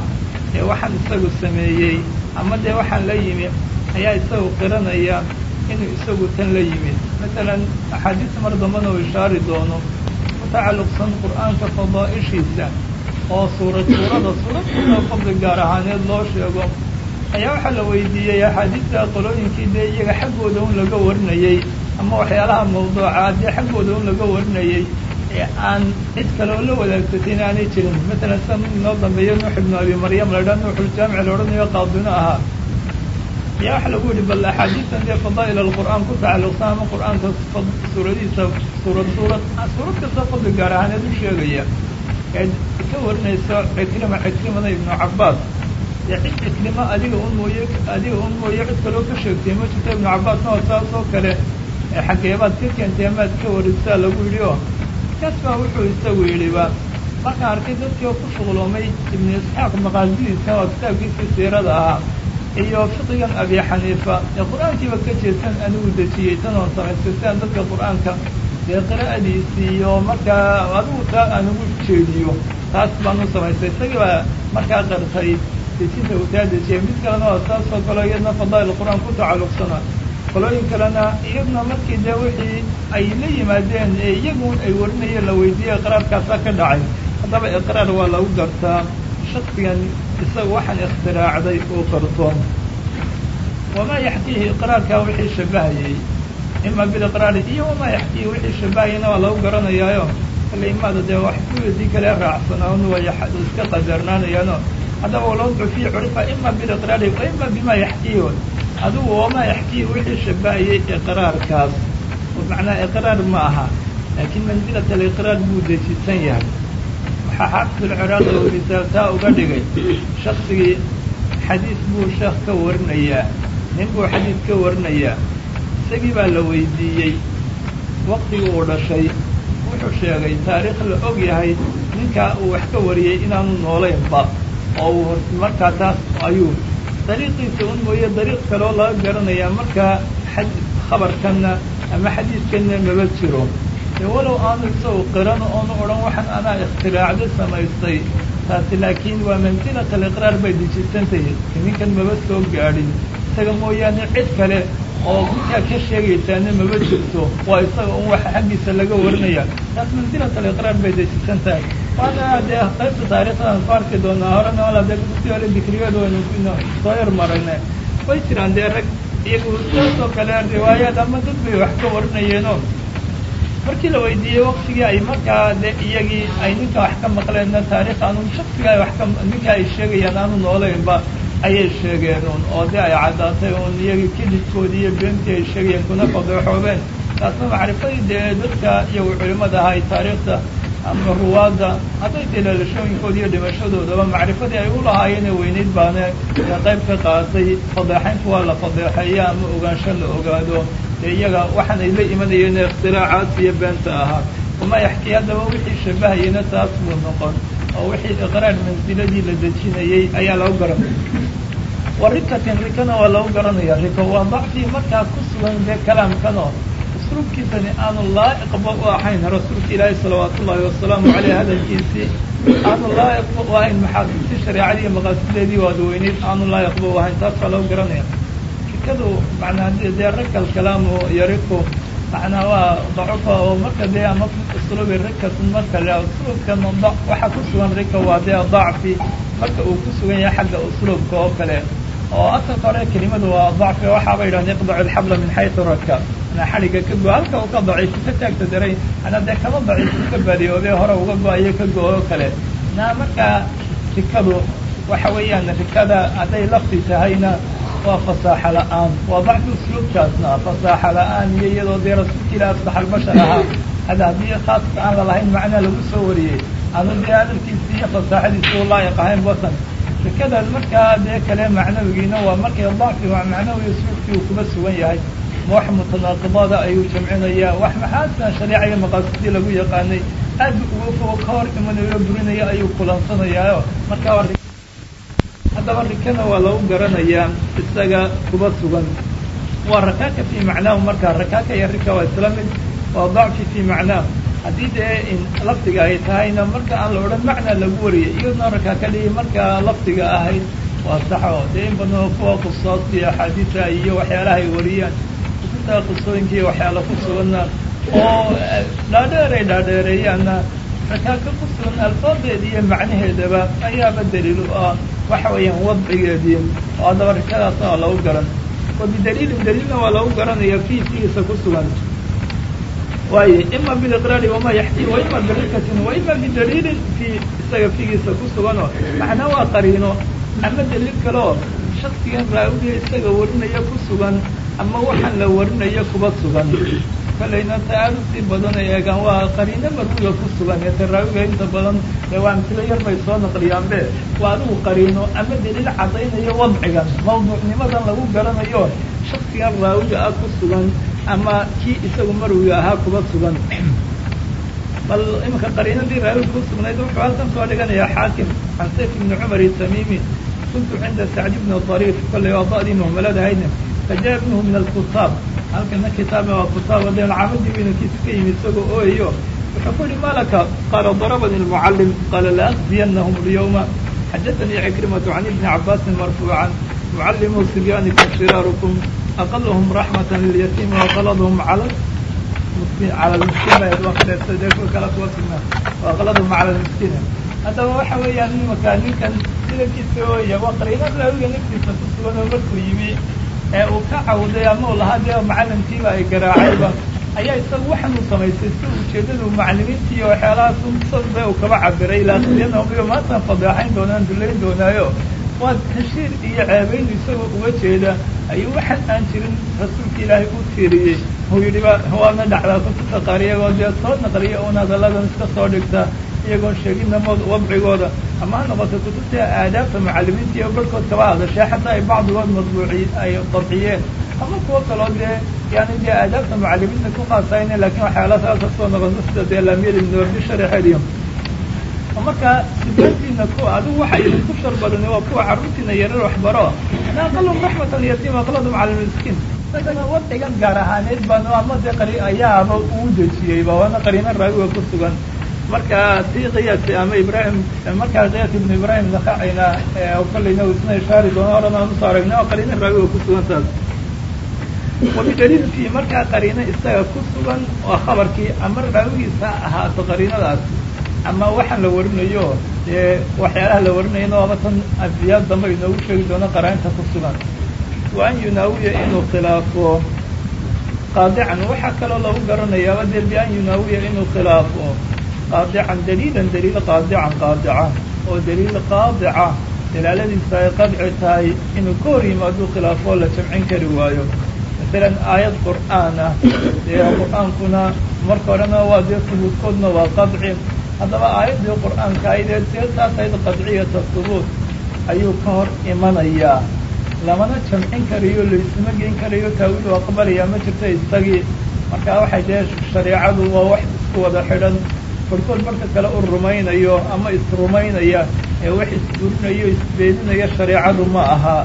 ee waxaan isagu sameeyey ama dee waxaan la yimi ayaa isagu qiranaya inuu isagu tan la yimid masalan axaadiis mar dambana uu ishaari doono ku tacalluqsan qur'aanka fadaa'ishiisa oo suurad suurada suuradkusa fadli gaar ahaaneed loo sheego. Ayaa waxaa la weydiiyey axaadiista qolooyinkii dee iyaga xaggooda un laga warinayey ama waxyaalaha mawduuca dee xaggooda un laga warinayey ee aan cid kale oo la wadaagtatay in aanay jirin. Masalan sida inoo dambeeya nuux ibnu abi maryam la idhaha nuuxuljaamic la odhanayo qaadino ahaa ayaa waxaa lagu yihi bal axaadiistan dee fadaa'il alqur'aan ku tacalluqsan ama qur'aanka suuradiisa suurad suurad suurad kasta fadli gaar ahaaneed u sheegaya ka warinayso cikrima cikrimada ibnu cabbaas. Dee cid cikrima adiga un mooye adiga un cid kaloo ka sheegtay ma jirto ibnu cabbaasna oo saas oo kale xageebaad ka keentay amaad ka warisaa lagu yidhi oo kaas baa wuxuu isagu yidhiba markaan arkay dadkii oo ku shuqloomay ibnu isxaaq maqaasidiisa oo kitaabkiisii siirada ahaa iyo fiqigan abi xaniifa ee qur'aankiiba ka jeedsan anigu dejiyey tan oon samaystay si aan dadka qur'aanka dee qira'adiisii iyo markaa adigu taa aan ugu jeediyo taas baan u samaystay isagii baa markaa qartay dejinta uu mid kalena waa saas oo kale iyadna fadaa'il qur'aan ku tacalluqsana qolooyin kalena iyadna markii dee wixii ay la yimaadeen ee iyagun ay warinayeen la weydiiyey iqraarkaasaa ka dhacay haddaba iqraar waa lagu gartaa shaksigan isaga waxaan ikhtiraacday uu qarto wamaa yaxkiihi iqraarkaa wixii shabahayey ima biliqraari iyo wamaa yaxkiihi wixii shabahayeyna waa lagu garanayaayo kale imaada dee wax kuwadii kale raacsanaan way iska qadarnaanayaano haddaba walawdcu fii curifa ima biliqraari wa ima bima yaxkiihi adigu wamaa yaxkiihi wixii shabahayey iqraarkaas macnaa iqraar ma aha laakiin manzilat aliqraar buu dejisan yahay waxaa xaafid alciraaqi uu risaaltaa uga dhigay shaksigii xadiis buu sheekh ka warinayaa nin buu xadiis ka warinayaa isagii baa la weydiiyey. Waqtigii uu dhashay wuxuu sheegay taariikh la og yahay ninkaa uu wax ka wariyey inaanu noolaynba oo uu markaa taas ayuu dariiqiisa un mooye dariiq kaloo laga garanayaa markaa khabarkanna ama xadiiskanna maba jiro. Walow aanu isagu qirano oonu odhan waxaan anaa ikhtiraacda samaystay taasi laakiin waa mansilat aliqraar bay dejisantahay ninkan maba soo gaadhin. Isaga mooyaane cid kale oo midkaa ka sheegaysaana maba jirto. Waa isaga un waxa xaggiisa laga warinaya. Taas mansilat aliqraar bay dejisan tahay. Waana qaybta taariikhdan arki doonaa horena wala dee kutubtii hore dikrigeeda waynu soo yar marayna way jiraan dee rag iyagu saas kale riwaayaad ama dad bay wax ka warinayeenoo. Markii la weydiiyey waktigii ay markaa de iyagii ay ninka wax ka maqleenna taarikh aanu shaksiga wax ka ninka ay sheegayaan aanu noolaynba ayay sheegeen un oo dee ay caddaatay un iyagii kelidkoodii iyo beentii ay sheegayeen kuna fadeexoobeen taasna macrifadii dee dadka iyagu culimmada ahay taariikhda ama ruwaadda hadday dee dhalashooyinkooda iyo dhimashadoodaba macrifadii ay u lahaayeen weynayd baana qayb ka qaadatay fadeexaynta waa la fadeexeeya ama ogaansho la ogaado. Dee iyaga waxaan ay la imanayeen ikhtiraacaaadka iyo beenta ahaa. Uma yaxkii haddaba wixii shabahayena taas buu noqon oo wixii iqraar mansiladii la dejinayey ayaa lagu garanaya wa rikatin rikana waa lagu garanaya riko waa dacfii markaa ku sugan dee kalaamkanoo usluubkiisani aanu laa'iqba ahayn. Rasuulka ilaahi salawaatu ullaahi wasalaamu caleyh hadalkiisii aanu laa'iqba u ahayn. Maxaasintii shareecadii iyo maqaasideedii waadaweyneyd aanu laa'iqba u ahayn. Taas lagu garanaya rikadu macnaa dee raka alkalaamu yariko macnaa waa dacufa oo marka dee ama usluubi rikatun marka la usluubkan waxaa ku sugan rika waa dee dacfi. Marka uu ku sugan yahay xagga usluubka oo kale. Oo asalka hore kelimadu waa dacfi waxaaba yidhahda iqdacu alxabla min xaysu raka manaa xadhigga ka go halka uu ka daciifu ka taagta daray manaa dee kama daciifu ka baadiyoobe hore uga go'ayo ka go oo kale. Naa markaa rikadu waxa weeyaan rikada hadday lafti tahayna waa fasaaxa la'aan. Waa dacfi usluubkaasna fasaaxa la'aan iyo iyadoo dee rasuulka ilah afsaxalbashar ahaa hada haddii khaaska aan lalahayn macnaa lagu soo wariyey. Anu dee hadalkiisi iyo fasaaxadiisi u laa'iq ahayn watan. Rikadaas markaa dee kale macnawigiina waa markay dacfi waa macnawi usluubkii uu kuba sugan yahay. Wax mutanaaqibaada ayuu jamcinaya wax maxaasna shareeca iyo maqaasidii lagu yaqaanay. Aad uga ka hor imanayo burinaya ayuu kulansanayaayo markaa haddaba rikana waa lagu garanayaa isaga kuba sugan. Waa rakaaka fii macnaahu markaa rakaaka iyo rika waa isla mid waa dacfi fii macnaahu haddii dee lafdiga ay tahayna marka aan la odhan macnaa lagu wariyay iyadna rakaakadii markaa lafdiga ahayd waa saxo dee in badanoo kuwa qusaasta iyo axaadiisa iyo waxyaalaha ay wariyaan kutubta qisooyinka iyo waxyaala ku suganna oo dhaadheer ay dhaadheereeyaanna rakaaka ku sugan alfaadeeda iyo macnaheedaba ayaaba daliil u ah waxa weeyaan wadcigeedii oo haddaba rikadaasna waa lagu garan. Wa bidaliilin daliilna waa lagu garanaya fii ku sugan waayo ima biliqraari wama yaxti wa ima birikatin bidaliilin fii isaga figiisa ku suganoo. Macnaa waa qariino. Ama daliil kaleo shaksigan raawiga isaga warinaya ku sugan ama waxaan la warinaya kuba sugan. Kolayna ta aad u sii eegaan waa qariino marwiga ku sugan. Ee taraawiga inta badan dee waa amtilo yar soo naqliyaanbe waa adigu qariino ama daliil caddaynayo wadcigan. Mawduucnimadan lagu garanayo shaksigan raawiga ah ku sugan ama kii isagu marwiga ahaa kuba sugan. Bal iminka qariinadii raawiga ku sugnayd wuxuu halkan soo dhiganayaa xaakim can sayf ibni cumar itamimi kuntu cinda sacd ibni dariif kollay waa da'dii muhmalada ahaydna fajaءa ibnuhu min alkutaab halkana kitaaba waa kutaab de caamadii winankiisa ka yimi isagoo ooyayo wuxuu ku yihi malaka qaala darabani lmucallim qaala laaqdiyanahum اlyawma xadaanii cikrimatu can ibni cabaasin marfuucan mucallimuu sibyaanikum shiraarukum aqalahum raxmata lilyatiimi waqaladhum cala cala lmiskiin baa waa kadheertay dee kala kuwa sugnaa waqaladhum cala lmiskiin haddaba waxa weeyaan imaka ninkan sidankiisa ooya raawiga naftiisa ku sugan oo markuu yimi ee uu ka cawday ama u lahaa dee macallinkiiba ay garaacayba ayaa isagu waxanuu samaystay si ujeedadu macallimiintii waxyaalahaas unsabe uu kaba cabiray laasiyanabiga maantaan fadeexayn doonaan dullayn doonaayo waa tashiir iyo ceebayn isagoo uga jeeda ayuu waxan aan jirin rasuulka ilaahay u tiiriyey uu yidhi ba waana dhacdaa kutubta qaar iyagoo dee soo naqliya un hadalladan iska soo dhigta iyagoon sheegina wadcigooda ama ha noqoto kutubta aadaabta macallimiinta iyo barhkood kaba hadashay xataa ay bacdigood madbuuci ay dabciyeen ama kuwo kaloo dee yani dee aadaabta macallimiinta ku khaasayna laakiin waxyaala saasa soo noqoto sida dee lamir ibn wardi sharaxeediyo marka sibaantiina kuwa adigu waxa idinku shar badani waa kuwa carruurtiina yarar waxbaro. Aqalum raxmatan yatiim aqladum cala lmiskiin isagana wadcigan gaar ahaaneed baan ama dee qari ayaaba uu dejiyeyba waana qariino raawiga ku sugan. Marka tii qiyaasi ama ibrahim markaa qiyaas ibnu ibrahim nakacayna kolleyna isna ishaari doono horena aan u soo aragna oo qariino raawiga ku sugan taas. Wabidaliil fi markaa qariino isaga ku sugan oo khabarkii ama raawigiisa ha ahaato qariinadaas ama waxaan la warinayo dee waxyaalaha la warinayana waaba tan afiyaad dambe inoogu sheegi doono qarainta ku sugan. Wa an yunaawiya inuu khilaafo. Qaadican waxaa kaloo lagu garanayaaba dee bian yunaawiya inuu khilaafo. Qaadican daliilan daliil qaadican qaadica. Oo daliil qaadica dalaaladiisa ay qadci tahay inuu ka hor yimaado khilaafoo la jamcin kari waayo. Masalan aayad qur'aan ah dee qur'aankuna marka horena waa dee subuudkoodna waa qadci haddaba aayaddii qur'aanka aydee see taas ayd qadciyata subuud ayuu ka hor imanayaa lamana jamcin karayo laysuma geyn karayo taawiilu aqbalayaa ma jirto isagii marka waxay dee shareecadu waa wax isku wada xidhan. Barkood marka kale u rumaynayo ama isrumaynaya ee wax isburinayo isbeeninaya shareecadu ma aha.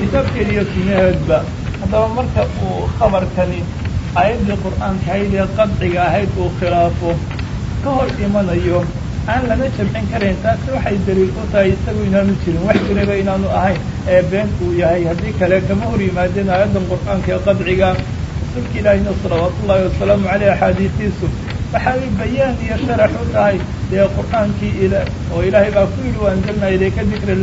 Kitaabkeeda iyo sunaheedba haddaba marka uu khabarkani aayaddii qur'aanka ahayd ee qadciga ahayd uu khilaafo ka hor imanayo aan lana jamcin karayn taasi waxay daliil u tahay isagu inaanu jirin. Wax jiraba inaanu ahayn ee been uu yahay. Haddii kale kama hor yimaadeen aayaddan qur'aanka ee qadciga. Rasuulka ilaahina salawaatu ullaahi wasalaamu caleyh axaadiisiisu waxay bayaan iyo sharax u tahay dee qur'aankii il oo ilaahay baa ku yidhi waanzalnaa ilayka dikra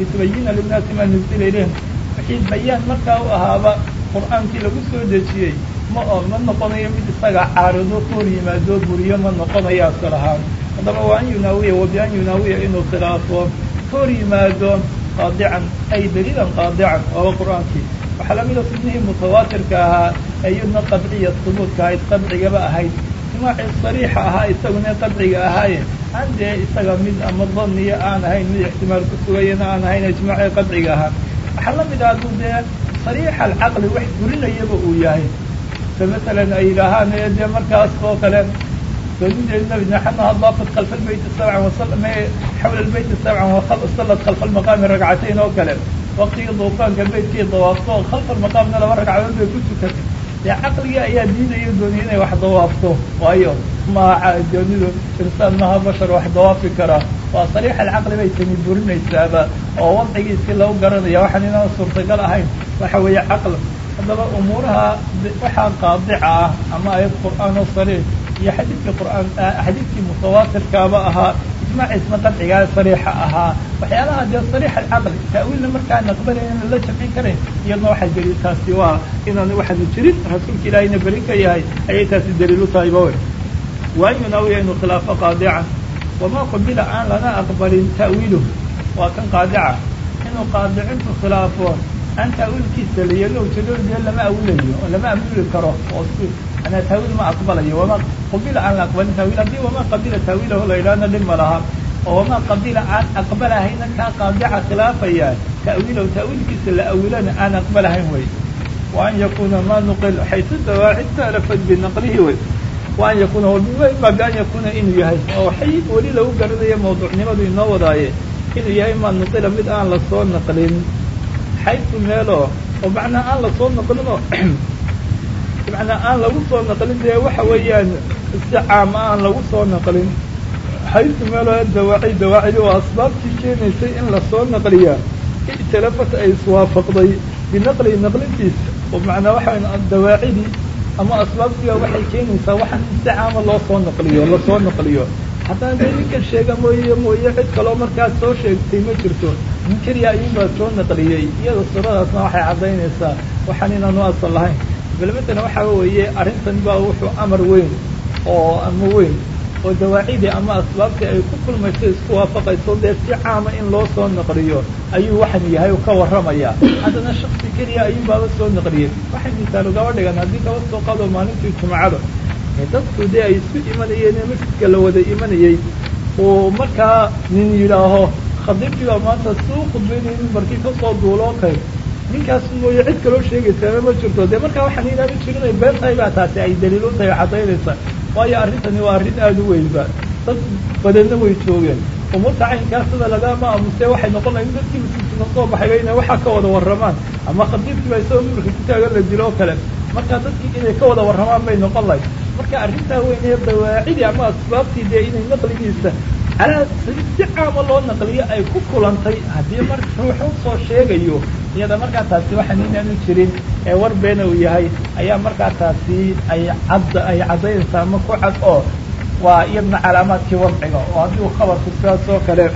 litubayina linnaasi maa nuzila ilayhim. Wixii bayaan markaa u ahaaba qur'aankii lagu soo dejiyey ma ma noqonayo mid isaga caarido ka hor yimaado buriyo ma noqonayo asal ahaan. Haddaba waa an yunaawiya wa bi an yunaawiya inuu khilaafo ka hor yimaado qaadican ay daliilan qaadican waaba qur'aankii. Waxaa lamida sunnihii mutawaatirka ahaa ee iyadna qadciya subuudka ahayd qadcigaba ahayd. Ijmaacii sariixa ahaa isaguna qadciga ahaaye. Aan dee isaga mid ama daniya aan ahayn mid ixtimaal ku sugayana aan ahayn ijmaacii qadciga ahaa. Waxaa la mid ah hadduu dee sariixa alcaqli wax burinayaba uu yahay se masalan ay yidhaahaan ee dee markaas oo kale albeyti sabcan wasame xawla albeyti sabcan wasallat khalfa almaqaami ragcatayn oo kale waktigii duufaanka beytkii dawaafto khalfa almaqaamna laba ragcadood bay ku tukatay dee caqligii ayaa diidaya dooniya inay wax dawaafto waayo maaha doonidu insaan maha bashar wax dawaafi karaa waa sariix alcaqli bay tani burinaysaaba oo wadcigiisii lagu garanaya waxaan inaan suurtagal ahayn waxa weeye caql haddaba umuuraha waxaa qaadica ah ama ayad qur'aan oo sariix iyo xadiidkii qur'aan xadiidkii mutawaatirkaaba ahaa ijmaaciisna qadcigaa sariixa ahaa waxyaalaha dee sariix alcaqli ta'wiilna markaan aqbalayn lala jamcin karayn iyadna waxay daliil taasi waa inaan waxaanu jirin rasuulka ilaahayna beri ka yahay ayay taasi daliil u tahay bawe waa an yunaawiya inuu khilaafo qaadican wamaa qubila aan lana aqbalin ta'wiiluh waa kan qaadica. Inuu qaadicintu khilaafo aan ta'wiilkiisa layeelo ujeedada dee lama awilayo oo lama awili karo oo anaa taawiil ma aqbalayo wamaa qubila aan la aqbalin taawiil haddii wamaa qabila taawiilahu la yidhahna dhib ma laha oo wamaa qabila aan aqbalahayna kaa qaadica khilaafaya ta'wiilahu ta'wiilkiisa la awilana aan aqbalahayn wey wa an yakuna ma nuqil xaysu dawaacid taalafat binaqlihi wey wa an yakuna ma bi an yakuna inuu yahay oo waxay weli lagu garanaya mawduucnimadu inoo wadaaye inuu yahay ma nuqila mid aan la soo naqlin xaysu meelo oo macnaa aan la soo naqlinoo macnaa aan lagu soo naqlin dee waxa weeyaan si caama aan lagu soo naqlin xaysu meeloo dawaaci dawaacidi oo asbaabtii keenaysay in la soo naqliya i'tilafat ay iswaafaqday. Binaqli naqlintiisa oo macnaa waxa dawaacidii ama asbaabtiga waxay keenaysaa waxaan si caama loo soo naqliyo la soo naqliyo haddana dee ninkan sheega mooye mooye cid kaloo markaas soo sheegtay ma jirto nin keliya ayuunbaa soo naqliyey. Iyada suuradaasna waxay caddaynaysaa. Waxaan inaanu asal lahayn. Bal matala waxaa weeye arrintan baa wuxuu amar weyn oo ama weyn oo dawaacidii ama asbaabtii ay ku kulmayso isku waafaqayso. Dee si caama in loo soo naqliyo ayuu waxan yahay ka warramaya haddana shaksi keliya ayuunbaaba soo naqliyey. Waxay misaal ugaba dhigan haddii kaba soo qaado maalintii jumcada dadku dee ay isu imanayeen ee masjidka la wada imanayey uu markaa nin yidhaaho khadiibkii baa maanta si u khudbaynaya mimbarkii ka soo duuloo kay ninkaas mooye cid kaloo sheegaysaama ma jirto dee markaa waxaan inaanu jirinay been tahay baa taasi ay daliil u tahay caddaynaysa waayo arrintani waa arrin aada u weynba dad badanna way joogeen umuurta caynkaas sida lagama amuse waxay noqon lahay in dadkii masjidka ka soo baxayba inay waxaa ka wada warramaan ama khadiibkii baa isagoo mimbarka ku taagan la dilo kale marka dadkii inay ka wada warramaan bay noqon lahay marka arrintaa weyn ee dawaacidii ama asbaabtii dee inay naqligiisa si caama loo naqliyo ay ku kulantay haddii mar ruux u soo sheegayo. Iyada markaa taasi waxaan inaanu jirin ee war uu yahay ayaa markaa taasi ay cadd ay caddaynaysaa ama ku cad oo waa iyadna calaamaadkii wadciga oo haddii khabarku sidaas oo kale.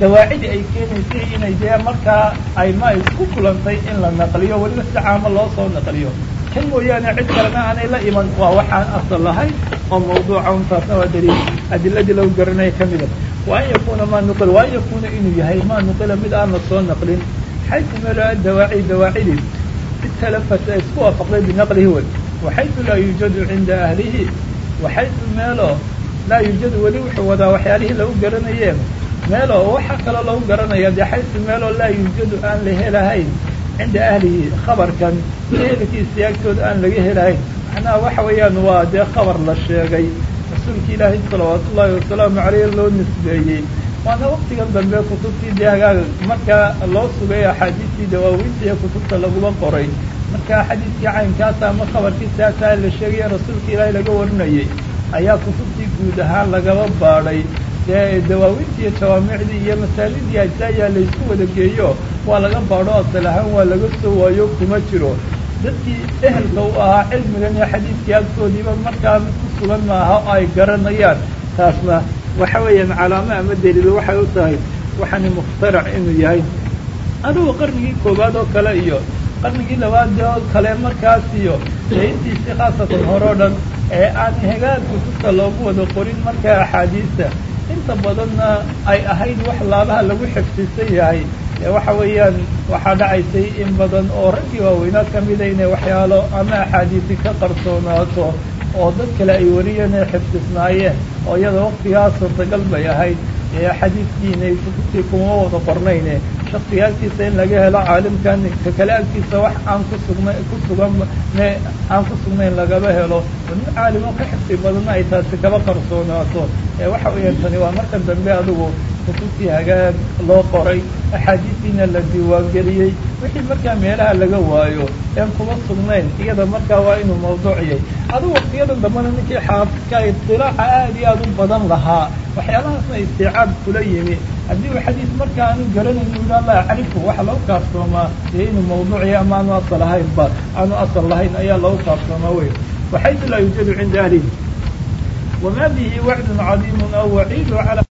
Dawaacidii ay keenaysay inay dee markaa ay ma isku kulantay in la naqliyo weliba si caamo loo soo naqliyo kan mooyaane cid kalena aanay la iman waa waxaan asal lahayn oo mawduuca un taasna waa daliil. Adiladii lagu garanaya ka mida wa an yakuna ma nuqil wa an inuu yahay ma nuqila mid aan la soo naqlin. Xaytu meelo adawaaci dawaacidi italafat ay isku waafaqday binaqlihi wey waxaytu laa yuujadu cinda ahlihi. Waxaytu meelo laa yuujadu weli wuxuu wadaa waxyaalihii lagu garanayeen. Meelo waxa kaloo lagu garanaya dee xaytu meeloo laa yuujadu aan la helahayn cinda ahlihi khabarkan ehelkiisii agtooda aan laga helahayn macnaha waxa weeyaan waa dee khabar la sheegay rasuulka ilaahay salawaatu ullaahi wasalaamu caleyh loo nisbeeyey waana waktigan dambe kutubtii dee hagaaga markaa loo sugay axaadiistii dawaaweynta iyo kutubta laguma qoray marka xadiiskii caynkaasa ama khabarkii saasaa la sheegaya rasuulka ilaahay laga warinayay ayaa kutubtii guud ahaan lagaba baadhay dee dawaawintii iyo jawaamicdii iyo masaalidii ajaayaa laysku wada geeyo waa laga baadho asal ahaan waa laga soo waayo kuma jiro dadkii ehelka u ahaa cilmigan iyo xadiidkii agtoodiiba markaa mid ku sugan maaha oo ay garanayaan taasna waxa weeyaan calaamo ama daliil waxay u tahay waxaani mukhtarac inuu yahay adugu qarnigii koowaad oo kale iyo qarnigii labaad oo kale markaas iyo ee intiisii khaasatan hore o dhan ee aan hagaag kutubta loogu wada qorin markaa axaadiista inta badanna ay ahayd wax laabaha lagu xifdisan yahay. Waxa weeyaan waxaa dhacaysay in badan oo raggii waaweynaa kamida inay waxyaalo ama axaadiisi ka qarsoonaato oo dad kale ay wariyeen ay xifdisnaayeen oo iyada waktigaa suurtagal bay ahayd. Ee kutubtii kuma wada qornayne shaksiga agtiisa in laga helo caalimkan ka kale agtiisa wax aan ku sugna ku sugan aan ku sugnayn lagaba helo. Nin caalimo ka xifdi badanna ay taasi kaba qarsoonaato ee waxa weeyaan tani waa marka dambe adigu kutubtii hagaag loo qoray axaadiistiina la diiwaangeliyey wixii markaa meelaha laga waayo een kuma sugnayn iyada markaa waa inuu mawduuciyay adigu waktiyadan dambena ninkii xaafidka itilaaca aad iyo aad u badan lahaa waxyaalahaasna istiicaab kula yimi haddii uu xadiis marka aanu garanayn ula la acrifu waxa lagu kaaftoomaa dee inuu mawduuciya ama aanu asal ahaynba aanu asal lahayn ayaa lagu kaaftoomaa wey waxaytu laa yuujadu cinda ahlihi. Wama bihi wacdun cadiimun aw waciidu ala